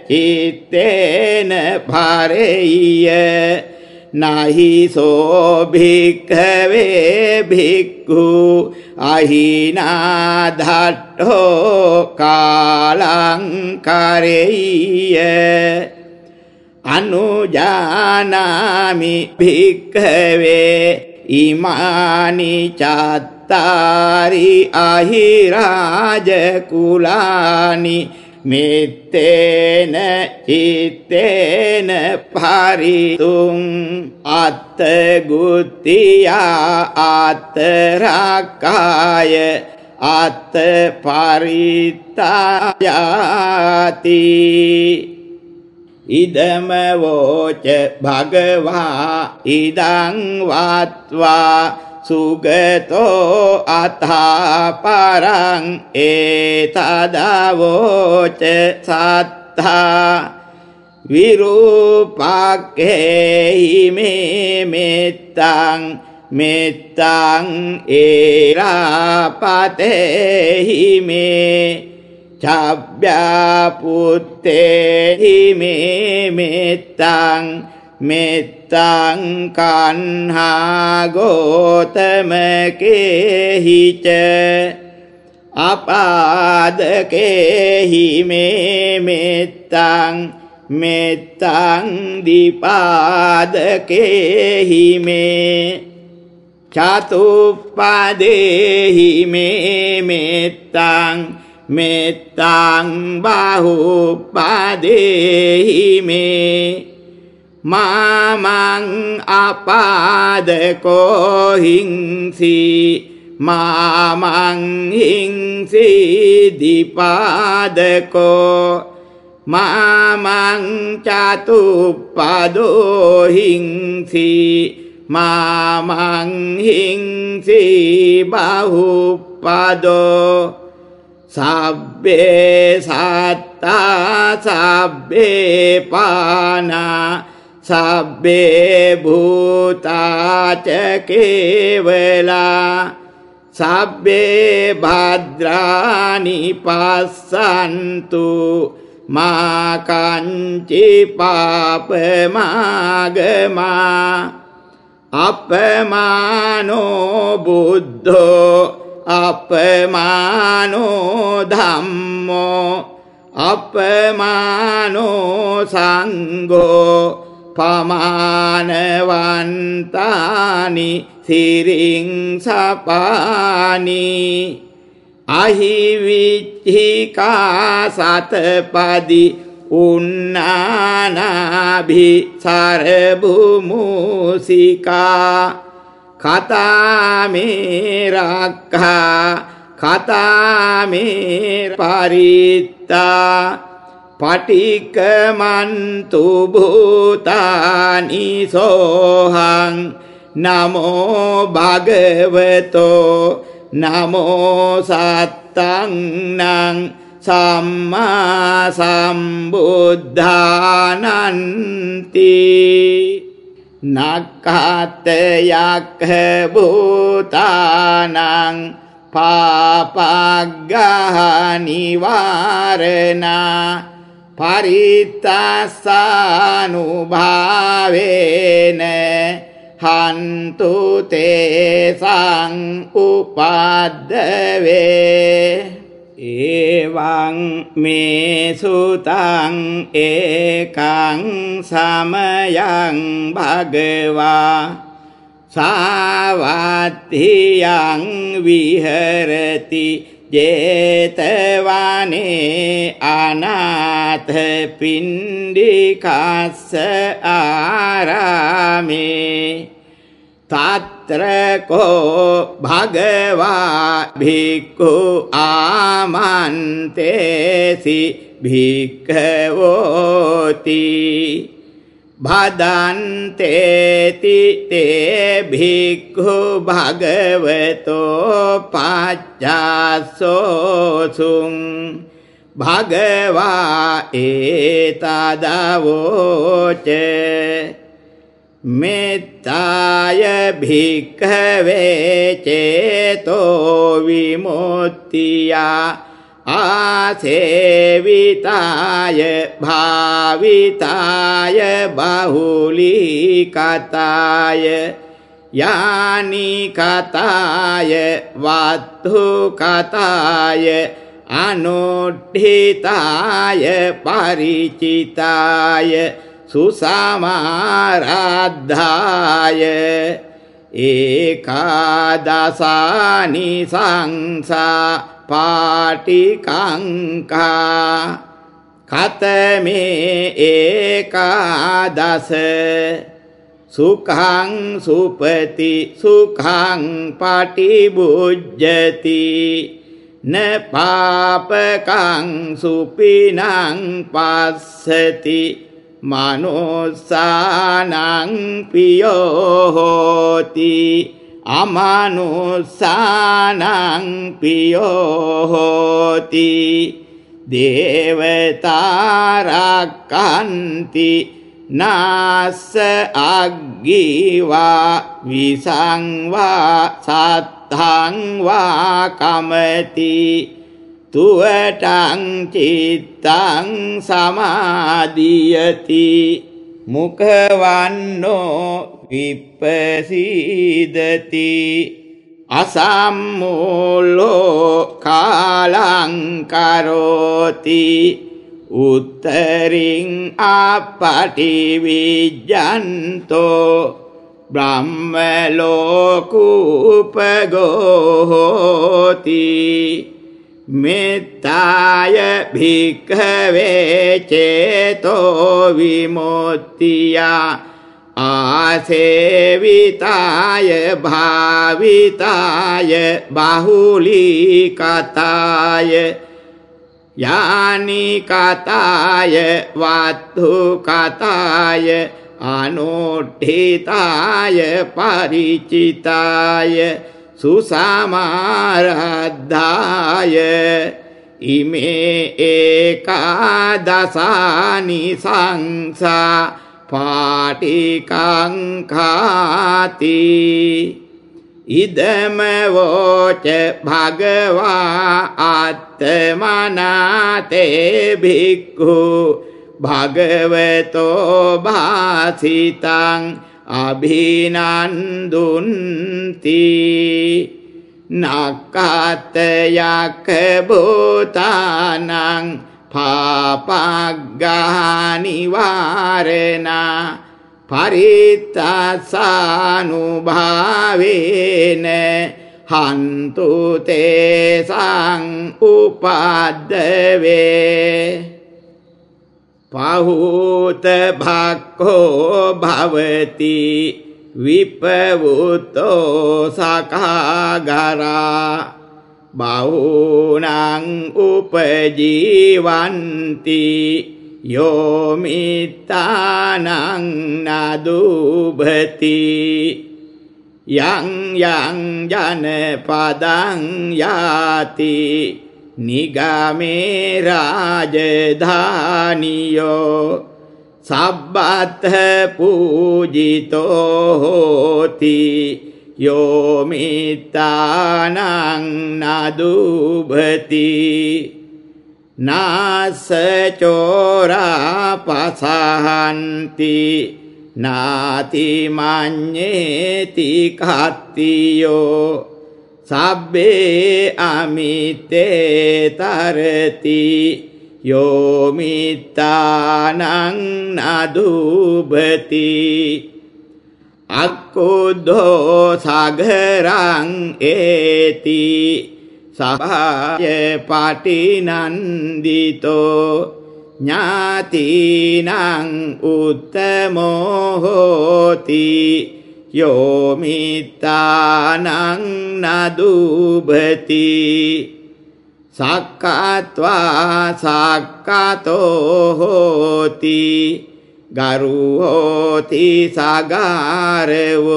චිත්තේන භරෙය්‍ය නහිසෝ භික්ඛවේ භික්ඛු අහිනාධට්ඨෝ කාලං කරෙය්‍ය අනුජානාමි භික්ඛවේ ඉමානි චත්තාරි අහිරාජ කුලානි මෙත්තේන චිත්තේන පරිතුං අත්තගුත්තියා අත්තරක්කාය අත්ත පරිත්තායාති ඉදමවෝච භගවා ඉදං වත්වා සුගතෝ අතාපරං ඒතදවෝච සත්තා විරූපක්හෙහි මේ මෙත්තං මෙත්තං ඒරාපතෙහි මේ චබ්භ්‍යාපුත්තේහි මේ මෙත්තං මෙත්තං කන්හාගෝතමකෙහිච අපාදකෙහි මේ මෙත්තං මෙත්තං දිපාදකෙහි මේ චතුප්පදේහි මේ මෙත්තං මෙත්තං බහුපදේහි මේ මාමං අපාදකෝ හිංසි මාමං හිංසි දිපාදකෝ. මාමං චතුප්පදෝ හිංසි මාමං හිංසි බහුප්පදෝ. සබ්බේ සත්තා සබ්බේ පානා සබ්බේ භූතාච කේවලා සබ්බේ භද්‍රානි පස්සන්තු මාකංචි පාපමාගමා අපමානෝ බුද්ධෝ අපමානෝ ධම්මෝ අපමානෝ සංඝෝ පමානවන්තානි සිරිං සපානි. අහිවිච්චිකා සතපදි උන්නානාභි සරභුමුසිකා කතාමේරක්හා කතාමේ පරිත්තා. පටිකමන්තු භූතානි සෝහං නමෝ භගවතෝ නමෝ සත්තං නං සම්මා සම්බුද්ධානන්ති නක්ඛතයක්ඛ භූතානං පාපග්ගහ නිවාරණා පරිත්තස්සානුභාවේන හන්තු තේසං උපද්දවේ. ඒවං මේ සුතං ඒකං සමයං භගවා සාවත්තියං විහරති ජේතවනේ අනාථ පින්ඩිකස්ස ආරාමේ. තත්‍රකෝ භගවා භික්ඛු ආමන්තේසි භික්ඛවෝති. භදන්තේති තේ භික්ඛු භගවතෝ පච්චාසෝසුං භගවා ඒතදවෝච මෙත්තාය භික්ඛවේ චේතෝ විමුක්තියා ආසේවිතාය භාවිතාය බහුලීකතාය යානි කතාය වත්තු කතාය අනුට්ඨිතාය පරිචිතාය සුසමාරද්ධාය ඒකාදසානි සංසා පාටිකංකා කතමේ ඒකාදස සුඛං සුපති සුඛං පටිබුජ්ජති න පාපකං සුපිනං පස්සති මනුස්සානං පියෝ හෝති අමනුස්සානං පියෝ හෝති දේවතාරක්කන්ති නාස්ස අග්ගීවා විසංවා සත්හංවා කමති තුවටං චිත්තං සමාධියති මුඛවන්නෝ විප්පසීදති අසම්මූලෝ කාලං කරෝති උත්තරින් අපටිවිජ්ජන්තෝ බ්‍රහ්මලෝකූපගෝහෝති මෙත්තාය භික්ඛවේ චේතෝ විමුක්තියා ආසේවිතාය භාවිතාය බහුලීකතාය යානි කතාය වත්තු කතාය අනුට්ඨිතාය පරිචිතාය සුසමාරද්ධාය ඉමේ ඒකාදසානි සංසා පාටිකංකාති ඉදමවෝච භගවා අත්තමනාතේ භික්ඛු භගවතෝ භාසිතං අභිනන්දුන්ති. නක්කතයක් භූතානං පාපග්ගානිවාරණා පරිත්තසානුභාවේන හන්තු තේසං උපද්දවේ. පහූත භක්ඛෝ භවති විපවුතෝ සකාගරා. බහූනං උපජීවන්ති යෝමිතානං නදුභති යං යං ජනපදං යාති නිගමේ රාජධානියෝ සබ්බත් පූජිතෝ හෝති යෝමිතානං නදුභති නාසචෝරා පසහන්ති නාතිමඤ්ඤේති කත්තියෝ සබ්බේ අමිතේ තරති යෝමිතානං නදුභති අක්කුද්ධෝ සගරං ඒති සභාය පටිනන්දිතෝ ඥාතිනං උත්තමෝ හෝති යෝමිතානං නදුභති සක්කත්වා සක්කතෝ හෝති ගරුහෝති සගාරවෝ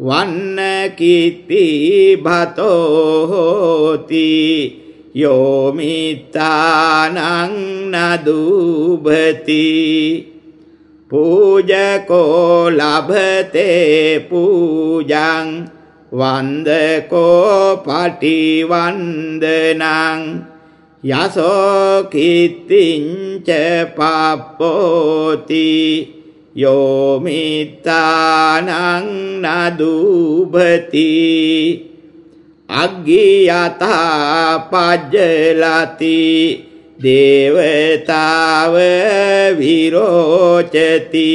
වන්න කිත්ති භතෝ හෝති යෝමිතානං නදුභති පූජකෝ ලභතේ පූජං වන්දකෝ පටිවන්දනං යසෝකිත්තිංච පප්පෝති යෝමිත්තානං නදුභති අග්ගියතා පජ්ජලති දේවතාව විරෝචති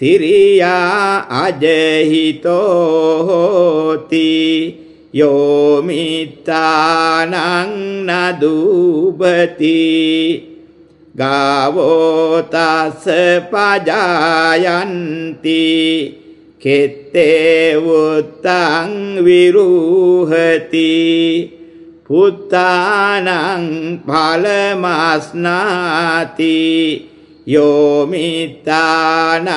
සිරියා අජහිතෝ හෝති යෝමිත්තානං නදුබති ගාවෝතස්ස පජායන්ති කෙත්තේවුත්තං විරුහති පුත්තානං පලමස්නාති යෝමිත්තානං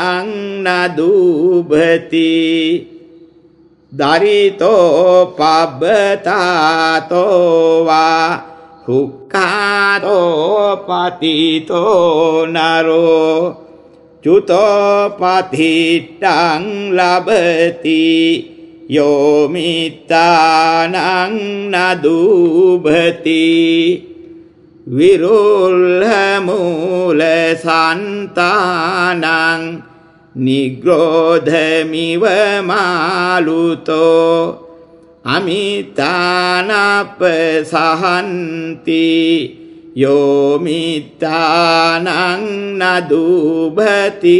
නදුබති දරිතෝ පබ්බතාතෝවා හුක්කාතෝ පතිතෝ නරෝ චුතෝපතිට්ටං ලබති යෝමිත්තානං නදුභති. විරුල්හමූල සන්තානං නිග්‍රෝධමිව මාලුතෝ අමිතානප සහන්ති යෝමිතානං නදුභතිති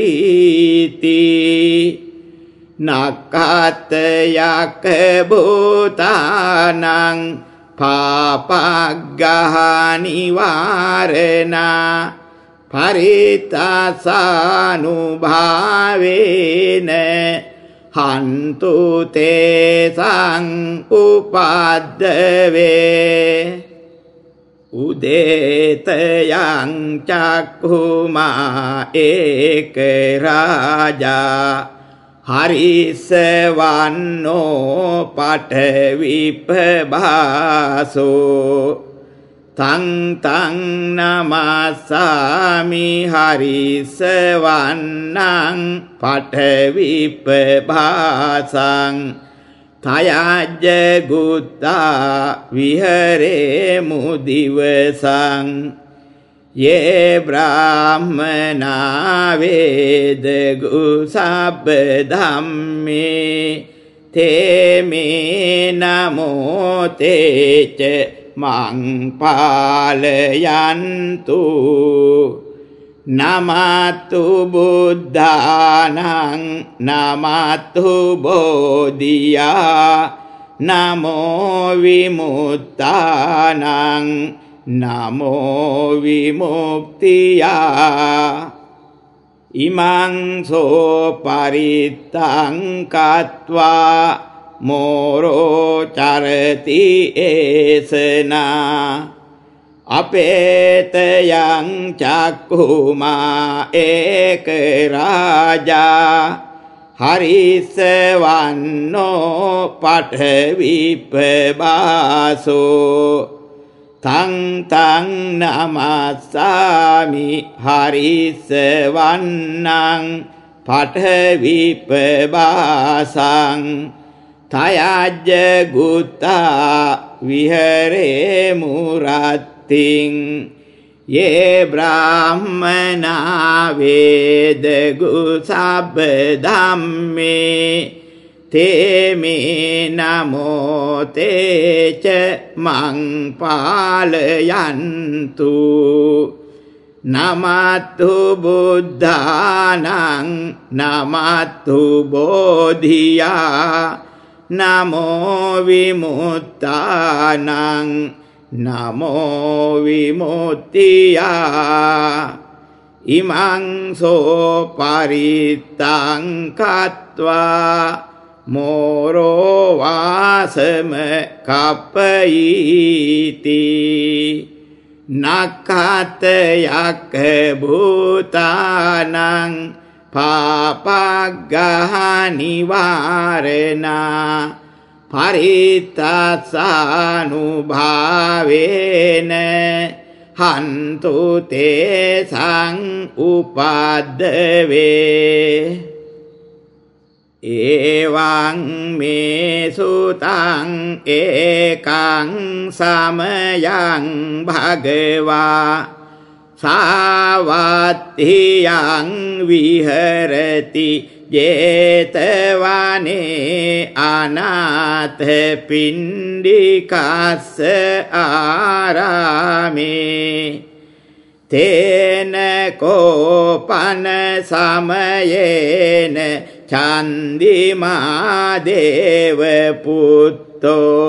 නක්කතයක් භූතානං පාපග්ගහනිවාරණා පරිතසානුභාවේන හන්තු තේසං උපද්දවේ උදේතයං චක්ඛුමා ඒක රාජා හරිසවන්නෝ පඨවිපභාසෝ තං තං නමස්සාමි හරිසවන්නං පඨවිපභාසං තයජ්ජ ගුත්තා විහරේ මුදිවසං යේ බ්‍රාහ්මනා වේදගු සබ්බ ධම්මේ තේමේ නමෝ තේච මං පාලයන්තු. නමත්තු බුද්ධානං නමත්තු බෝධියා. නමෝ විමුත්තානං නමෝ විමුක්තියා. ඉමං සෝ පරිත්තං කତ୍වා. මෝරෝ චරති ඒසනා අපේතයං චක්කුමා ඒක රාජා හරිසවන්නෝ පඨවිපබාසෝ තං තං නමස්සාමි හරිසවන්නං පඨවිපබාසං තයජ්ජ ගුත්තා විහරේ මුරත් තිං යේ බ්‍රාහ්මනා වේදගු සබ්බ ධම්මේ. තේමේ නමෝ තේච මං පාලයන්තු. නමත්තු බුද්ධානං නමත්තු බෝධියා. නමෝ විමුත්තානං නමෝ විමුත්තියා ඉමං සෝ පරිත්තං කତ୍වා මෝරෝ වාසම කප්පයිති නක්ඛතයක් භූතානං පාපග්ගහනිවාරණා පරිත්තසානුභාවේන හන්තු තේසං උපද්දවේ එවං මේ සුතං ඒකං සමයං භගවා සාවත්තියං විහරති ජේතවනේ අනාථ පින්ඩිකස්ස ආරාමේ තේන කෝපන සමයේන චන්දිමාදේව පුත්තෝ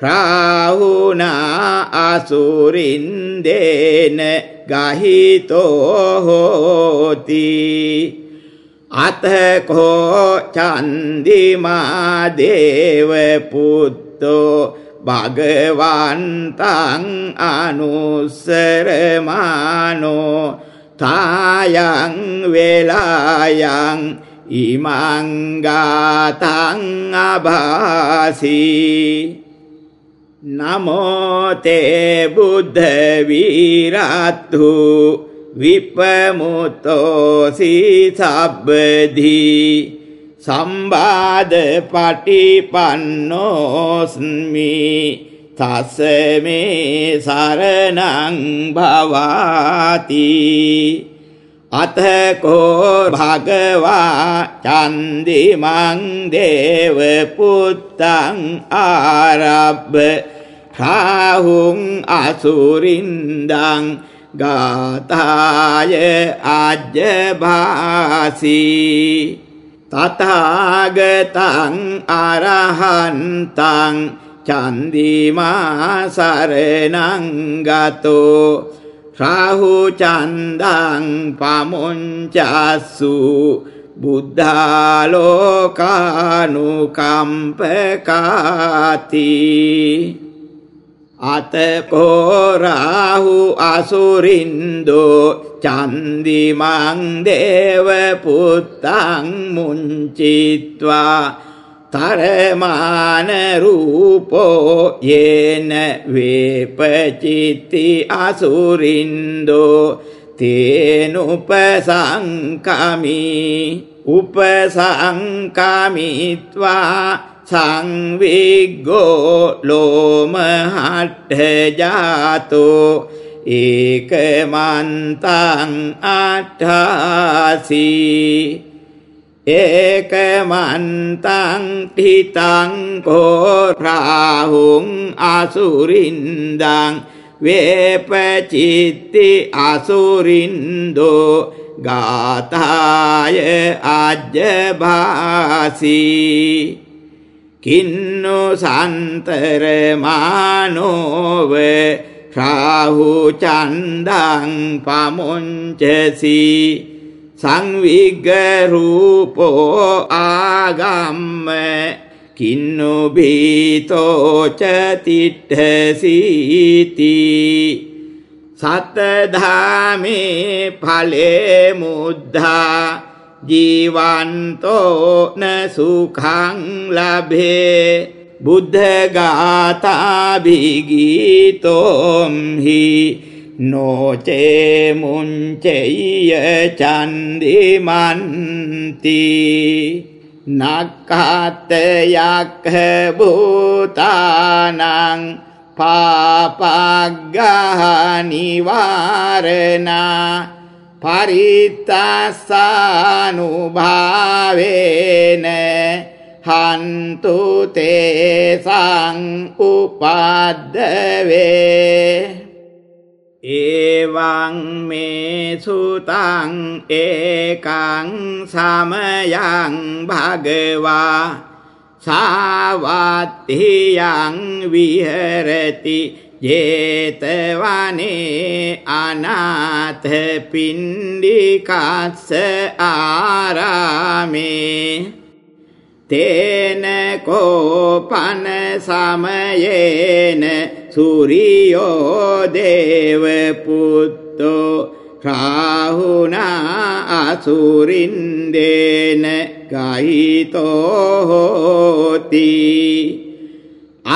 රාහුනා අසුරින්දේන ගහිතෝ හෝති අතකෝ චන්දිමාදේව පුත්තෝ භගවන්තං අනුස්සරමානෝ තායං වෙලායං ඉමංගාතං අභාසී. නමෝතේ බුද්ධ වීරත්තු විපමුතෝසී සබ්බදී සම්බාධ පටිපන්නෝස්මි තස්සමේ සරණං භවාති අතකෝ භගවා චන්දිමං දේව පුත්තං ආරබ්බ රාහුං අසුරින්දං ගාතාය අජ්ජභාසී තථාගතං අරහන්තං චන්දිමා සරණං ගතෝ රාහු චන්දං පමුංචස්සු බුද්ධාලෝකානුකම්පකාති අතකෝරාහු අසුරින්දෝ චන්දිමං දේවපුත්තං මුංචිත්වා තරමානරූපෝ යේන වේපචිත්ති අසුරින්දෝ තේනුපසංකමී උපසංකමිත්වා සංවිග්ගෝ ලෝමහට්ඨජාතෝ ඒකමන්තං අට්ඨාසී ඒකමන්තං හිතං කෝ රාහුං අසුරින්දං වේපචිත්ති අසුරින්දෝ ගාතාය අජ්ජභාසී කින්නු සන්තරමානෝව රාහු චන්දං පමුංචසි සංවිගරූපෝ ආගම්ම කින්නු බීතෝචතිට්ඨසීති සත්තධාමේ ඵලේ මුද්ධා ජීවන්තෝ න සුඛං ලබේ බුද්ධගාතාභිගීතෝම්හි නෝචේ මුංචෙය චන්දිමන්ති. නක්ඛාතයක් භූතානං පාපග්ගහනිවාරණා. පරිත්තස්සානුභාවේන හන්තු තේසං උපද්දවේ. ඒවං මේ සුතං ඒකං සමයං භගවා සාවත්තියං විහරති ජේතවනේ අනාථ පින්ඩිකස්ස ආරාමේ තේන කෝපන සමයේන සූරියෝ දේව පුත්තෝ රාහුනා අසුරින්දේන ගහිතෝ හෝති.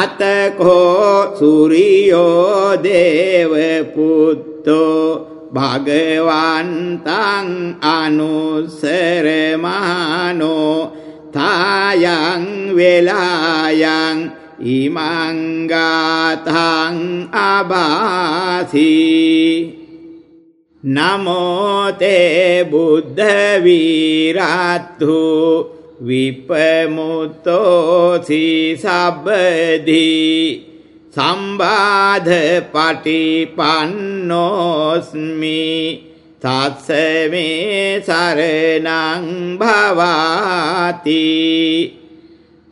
අතකෝ සුරියෝ දේව පුත්තෝ භගවන්තං අනුස්සරමානෝ තායං වෙලායං ඉමංගාතං අබාසී නමෝතේ බුද්ධ වීරත්හු විපමුත්තෝසි සබ්බදී සම්බාධ පටිපන්නෝස්මි තත්සමේ සරණං භවාති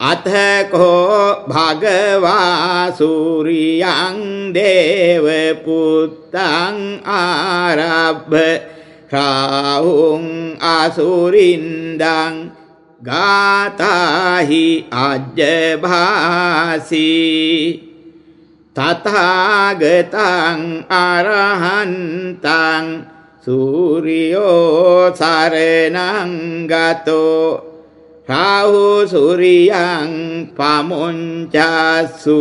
අතකෝ භගවා සූරියං දේවපුත්තං ආරබ්භ රාහුං අසුරින්දං ගාතාහි අජ්ජභාසී තථාගතං අරහන්තං සූරියෝ සරණං ගතෝ රාහු සූරියං පමුංචස්සු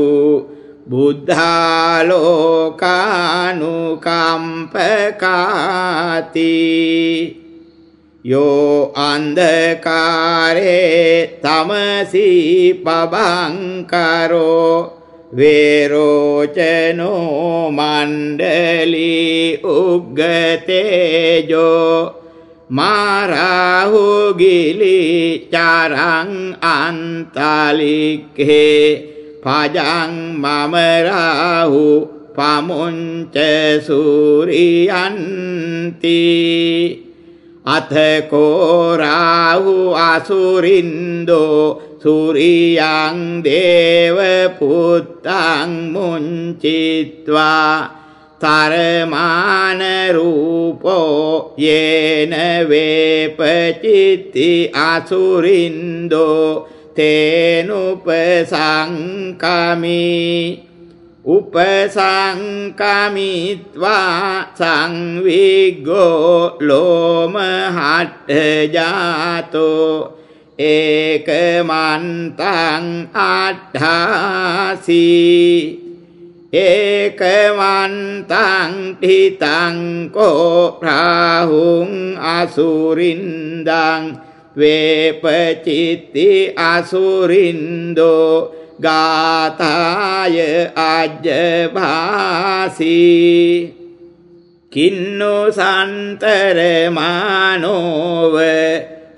බුද්ධාලෝකානුකම්පකාති යෝ අන්ධකාරේ තමසී පබංකරෝ වේරෝචනෝ මණ්ඩලි උග්ගතේජෝ මාරාහුගිලි චරං අන්තලික්හේ පජං මමරාහු පමුංච සූරියන්ති අතකෝරාහු අසුරින්දෝ සුරියං දේවපුත්තං මුංචිත්වා තරමානරූපෝ යේන වේපචිත්ති අසුරින්දෝ තේනුපසංකමී. උපසංකමිත්වා සංවිග්ගෝ ලෝමහට්ටජාතෝ ඒකමන්තං අට්ඨාසී. ඒකමන්තං ඨිතංකෝ රාහුං අසුරින්දං වේපචිත්ති අසුරින්දෝ ගාතාය අජ්ජභාසී. කින්නු සන්තරමානෝව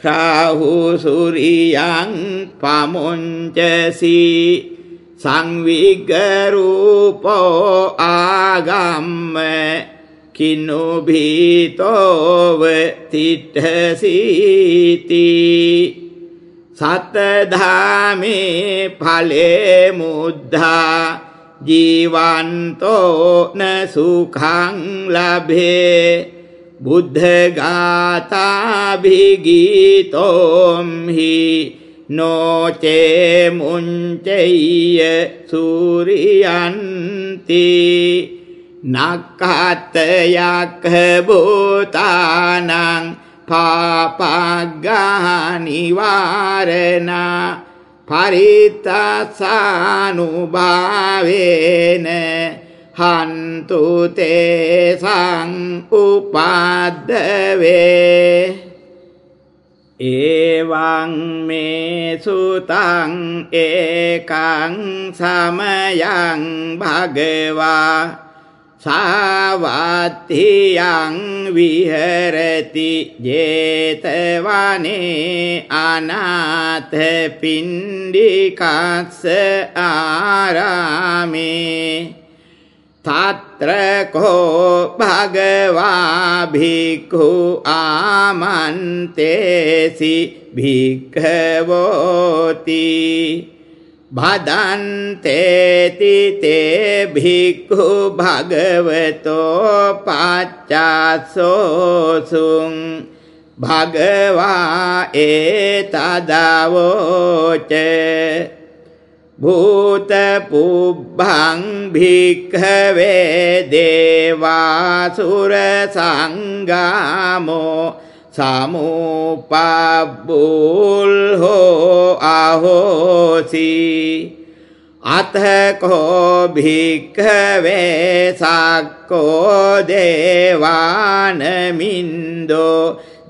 රාහුසුරියං පමුංචසී. සංවිගරූපෝ ආගම්ම කිනුභීතෝව තිට්ඨසීති. සත්තධාමේ ඵලේ මුද්ධා ජීවන්තෝ න සුඛං ලබේ බුද්ධගාතාභිගීතෝම්හි නෝචේ මුංචෙය්‍ය සූරියන්ති නක්කත්තයක් භූතානං පාපග්ගානිවාරණ පරිත්තසානුභාවේන හන්තු තේසං උපද්දවේ ඒවං මේ සුතං ඒකං සමයං භගවා සාවත්තියං විහරති ජේතවනේ අනාථ පින්ඩිකස්ස ආරාමේ තත්‍රකෝ භගවා භික්ඛු ආමන්තේසි භික්ඛවෝති භදන්තේති තේ භික්ඛු භගවතෝ පච්චාසෝසුං භගවා ඒතදවෝච භූත පුබ්බං භික්ඛවේ දේවාසුර සංගාමෝ සමුපබ්බුල් හෝ අහෝසි අතකෝ භික්ඛවේ සක්කෝ දේවානමින්දෝ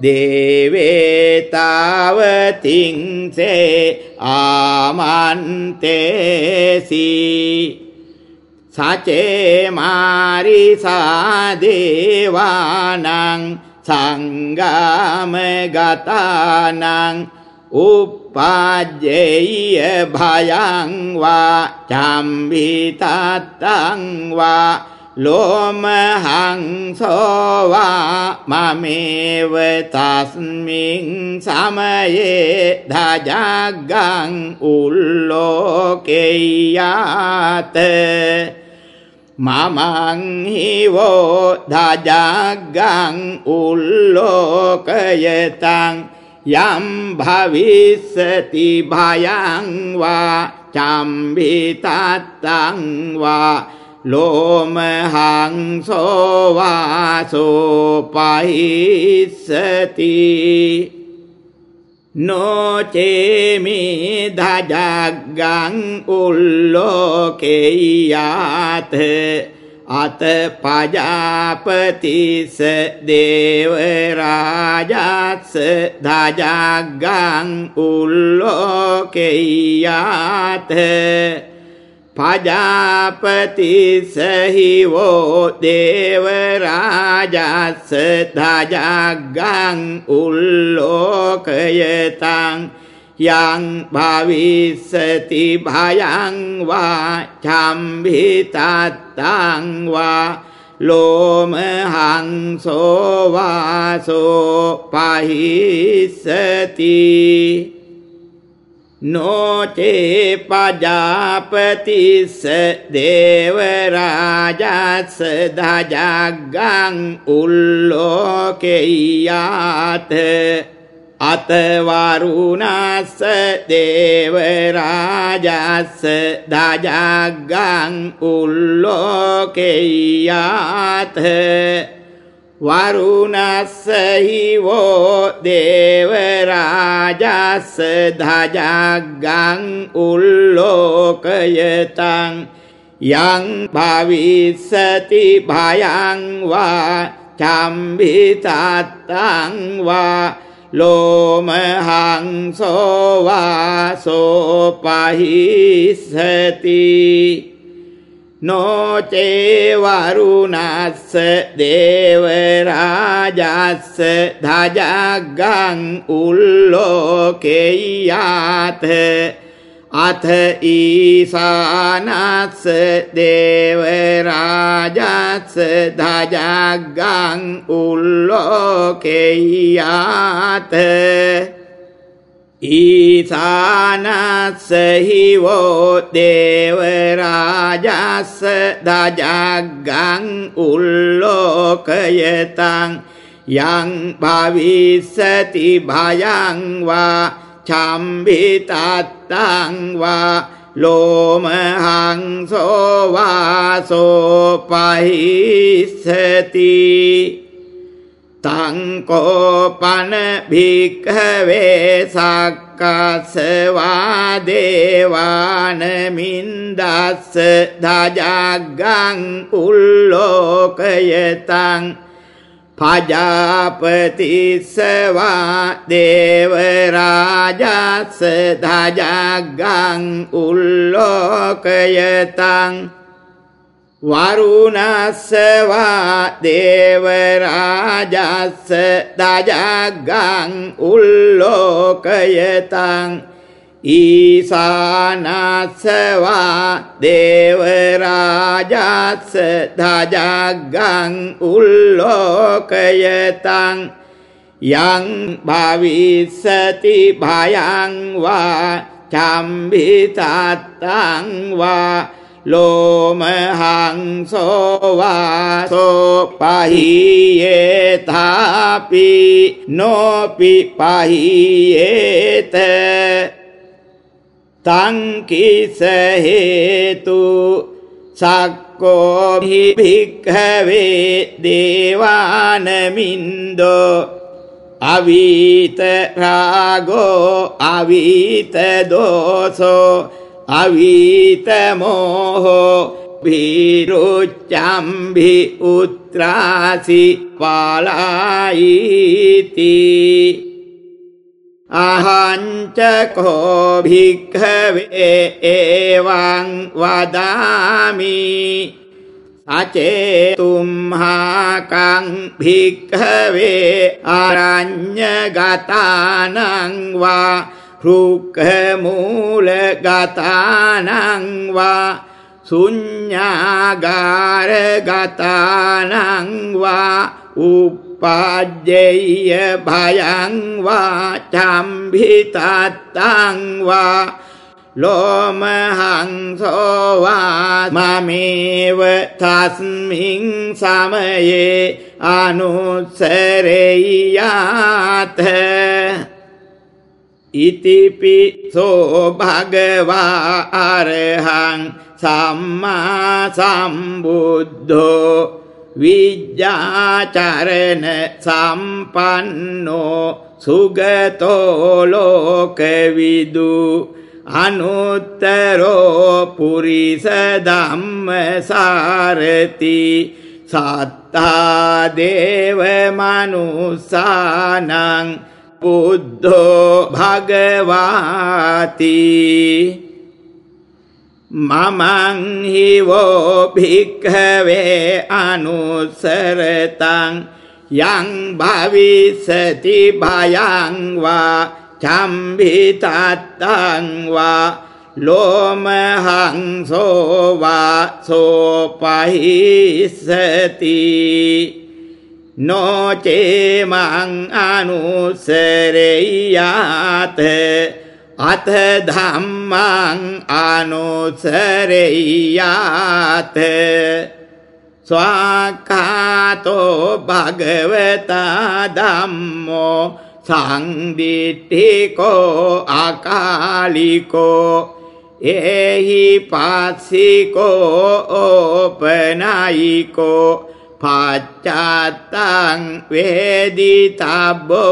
දේවේතාවතිංසේ ආමන්තේසි සචේමාරිසාදේවානං සංගාමගතානං උප්පාජ්ජෙය භයං වා චම්බිතත්තං වා ලෝමහං සෝවා මමේව තස්මින් සමයේ දජග්ගං උල්ලෝකෙයාත මමං හිවෝ දජග්ගං උල්ලෝකයතං යම් භවිස්සති භයං වා චම්බිතත්තං වා ලෝමහං සෝවාසෝ පහිස්සති නොචේමි දජග්ගං උල්ලෝකෙයාත අත පජාපතිස දේවරාජත්ස දජග්ගං උල්ලෝකෙයාත පජාපතිසහිවෝ දේවරාජස්ස දජග්ගං උල්ලෝකයතං යං භවිස්සති භයං වා චම්භිතත්තං වා ලෝමහං සෝවාසෝ පහිස්සති නොචේ පජාපතිස්ස දේවරාජස්ස දජග්ගං උල්ලෝකෙයාත අතවරුණස්ස දේවරාජස්ස දජග්ගං උල්ලෝකෙයාත වරුණස්සහිවෝ දේවරාජස්ස දජග්ගං උල්ලෝකයතං යං භවිස්සති භයං වා චම්බිතත්තං වා ලෝමහං සෝවාසෝ පහිස්සති නොචේවරුණස්ස දේවරාජස්ස දජග්ගං උල්ලෝකෙයාත අත ඊසානස්ස දේවරාජස්ස දජග්ගං උල්ලෝකෙයාත ඊසානස්සහිවෝ දේවරාජස්ස දජග්ගං උල්ලෝකයතං යං භවිස්සති භයං වා චම්බිතත්තං වා ලෝමහං සෝවාසෝ පහිස්සති තංකෝපන භික්හවේ සක්කස්සවා දේවානමින්දස්ස දජග්ගං උල්ලෝකයතං පජාපතිස්සවා දේවරාජස්ස දජග්ගං උල්ලෝකයතං වරුණස්සවා දේවරාජස්ස දජග්ගං උල්ලෝකයතං ඊසානස්සවා දේවරාජස්ස දජග්ගං උල්ලෝකයතං යං භවිස්සති භයං වා චම්බිතත්තං වා ලෝමහං සෝවාසෝ පහියේතාපි නොපි පහියේත තංකිසහේතු සක්කෝහි භික්හවේ දේවානමින්දෝ අවිත රාගෝ අවිත अवीतमोहो भीरुच्चम्भि उत्रासि पालायीति अहञ्च को भिघवे एवं वदामि। अचेतुम्हाकं भिघवे अरण्यगतानं वा හෘක්කමූලගතානං වා සුඤ්ඤාගාරගතානං වා උප්පජ්ජේය භයං වා චම්භිතත්තං වා ලෝමහංසෝවා මමේව තස්මින් සමයේ අනුසරෙයාත ඉතිපි සෝ භගවා අරහං සම්මා සම්බුද්ධෝ විජ්ජාචරණ සම්පන්නෝ සුගතෝ ලෝකවිදු අනුත්තරෝ පුරිස ධම්ම සාරති සත්තා දේව මනුසානං බුද්ධෝ භගවාති මමං හිවෝ භික්ඛවේ අනුසරතං යං භවිසති භයං වා චම්භිතත්තං වා ලෝමහං සෝවා සෝපහිසති නොචේමං අනුසරෙයාත අත ධම්මං අනුසරෙයාත ස්වාකාතෝ භගවතා ධම්මෝ සංදිට්ඨිකෝ අකාලිකෝ එහි පාසිකෝ ඕපනයිකෝ පච්චත්තං වේදිතබ්බෝ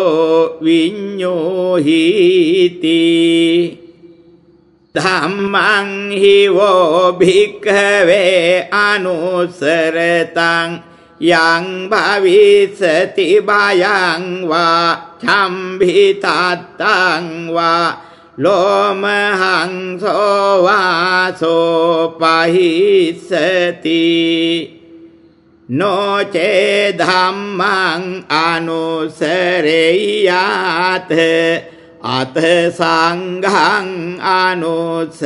විඤ්ඤෝහිති. ධම්මං හිවෝ භික්ඛවේ අනුසරතං යං භවිසති බයං වා චම්භිතත්තං වා ලෝමහං සෝවාසෝ පහිසති. नो चेद्धम्मं अनुसरेयात् अथ सङ्घं अनुसरेयात्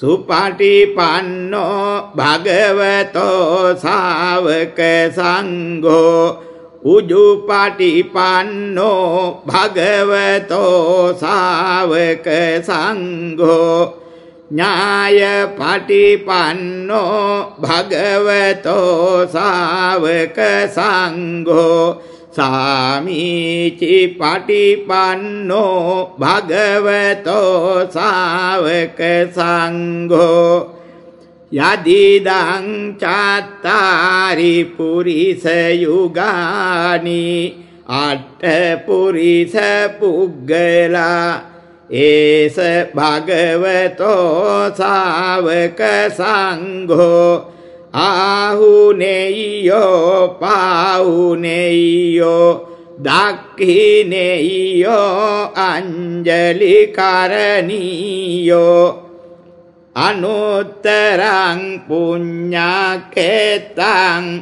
सुपटिपन्नो भगवतो सावकसङ्घो उजुपटिपन्नो भगवतो सावकसङ्घो ඥායපටිපන්නෝ භගවතෝ සාවක සංඝෝ සාමීචි පටිපන්නෝ භගවතෝ සාවක සංඝෝ යදිදං චත්තාරි පුරිස යුගානි අට්ඨ පුරිස පුග්ගලා ඒස භගවතෝ සාවක සංඝෝ ආහුනේයෝ පාහුනේයෝ දක්ඛිනේයෝ අංජලි කරණීයෝ අනුත්තරං පුඤ්ඤකේතං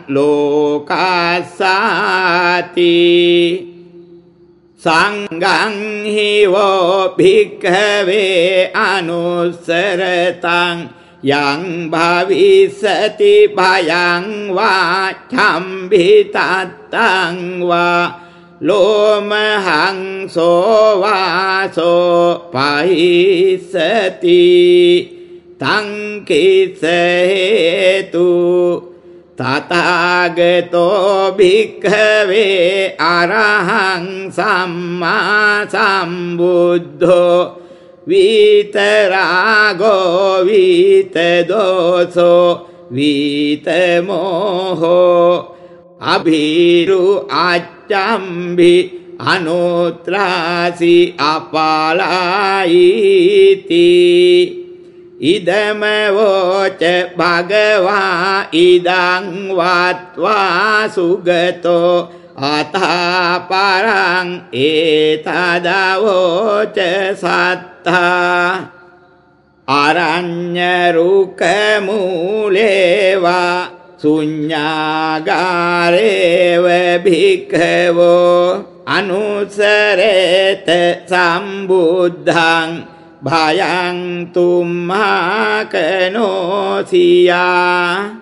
ලෝකසාති सङ्गं हि वो भिक्खवे अनुसरतं यं भविष्यति भयं वा चम्भितत्तं वा लोमहंसो वासो पहिष्यति तं තතාගතෝ භික්හවේ අරහං සම්මා සම්බුද්ධෝ විතරාගෝ විතදෝසෝ විතමෝහෝ අභීරු අච්චම්බි අනෝත්‍රාසි අපාලායිතිී ඉදම වෝච භගවා ඉදං වත්වා සුගතෝ අතපරං ඒතදවෝච සත්තා අරඤ්‍ය රුක මූලේවා සුඤ්ඤාගාරේව භික්ඛවෝ අනුසරේත සම්බුද්ධං භයං තුම්මාකනෝසියා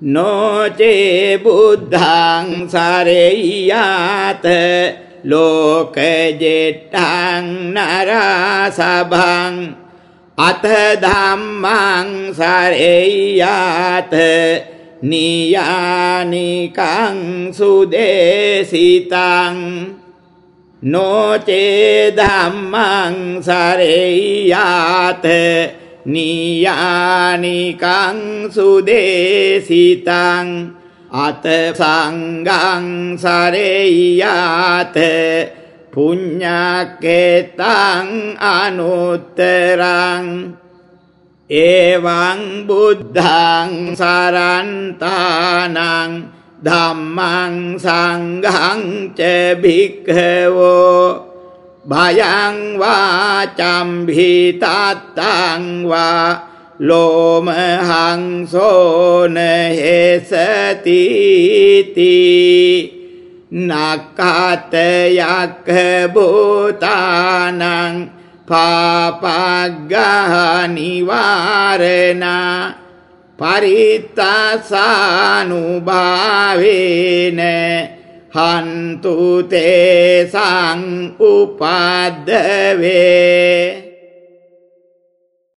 නොචේ බුද්ධං සරෙය්‍යාත ලෝකජෙට්ටං නරසභං අත ධම්මං සරෙය්‍යාත නියානිකං සුදේසිතං නොචේ ධම්මං සරෙය්‍යාත නියානිකං සුදේසිතං අත සංගං සරෙය්‍යාත පුඤ්ඤකේතං අනුත්තරං එවං බුද්ධං සරන්තානං ධම්මං සංඝං ච භික්ඛවෝ භයං වාචම්භිතත්තං වා ලෝමහං සෝන හේසතිති නක්කතයක් භූතානං පාපග්ගහනිවාරණා පරිත්තසානුභාවේන හන්තු තේසං උපද්දවේ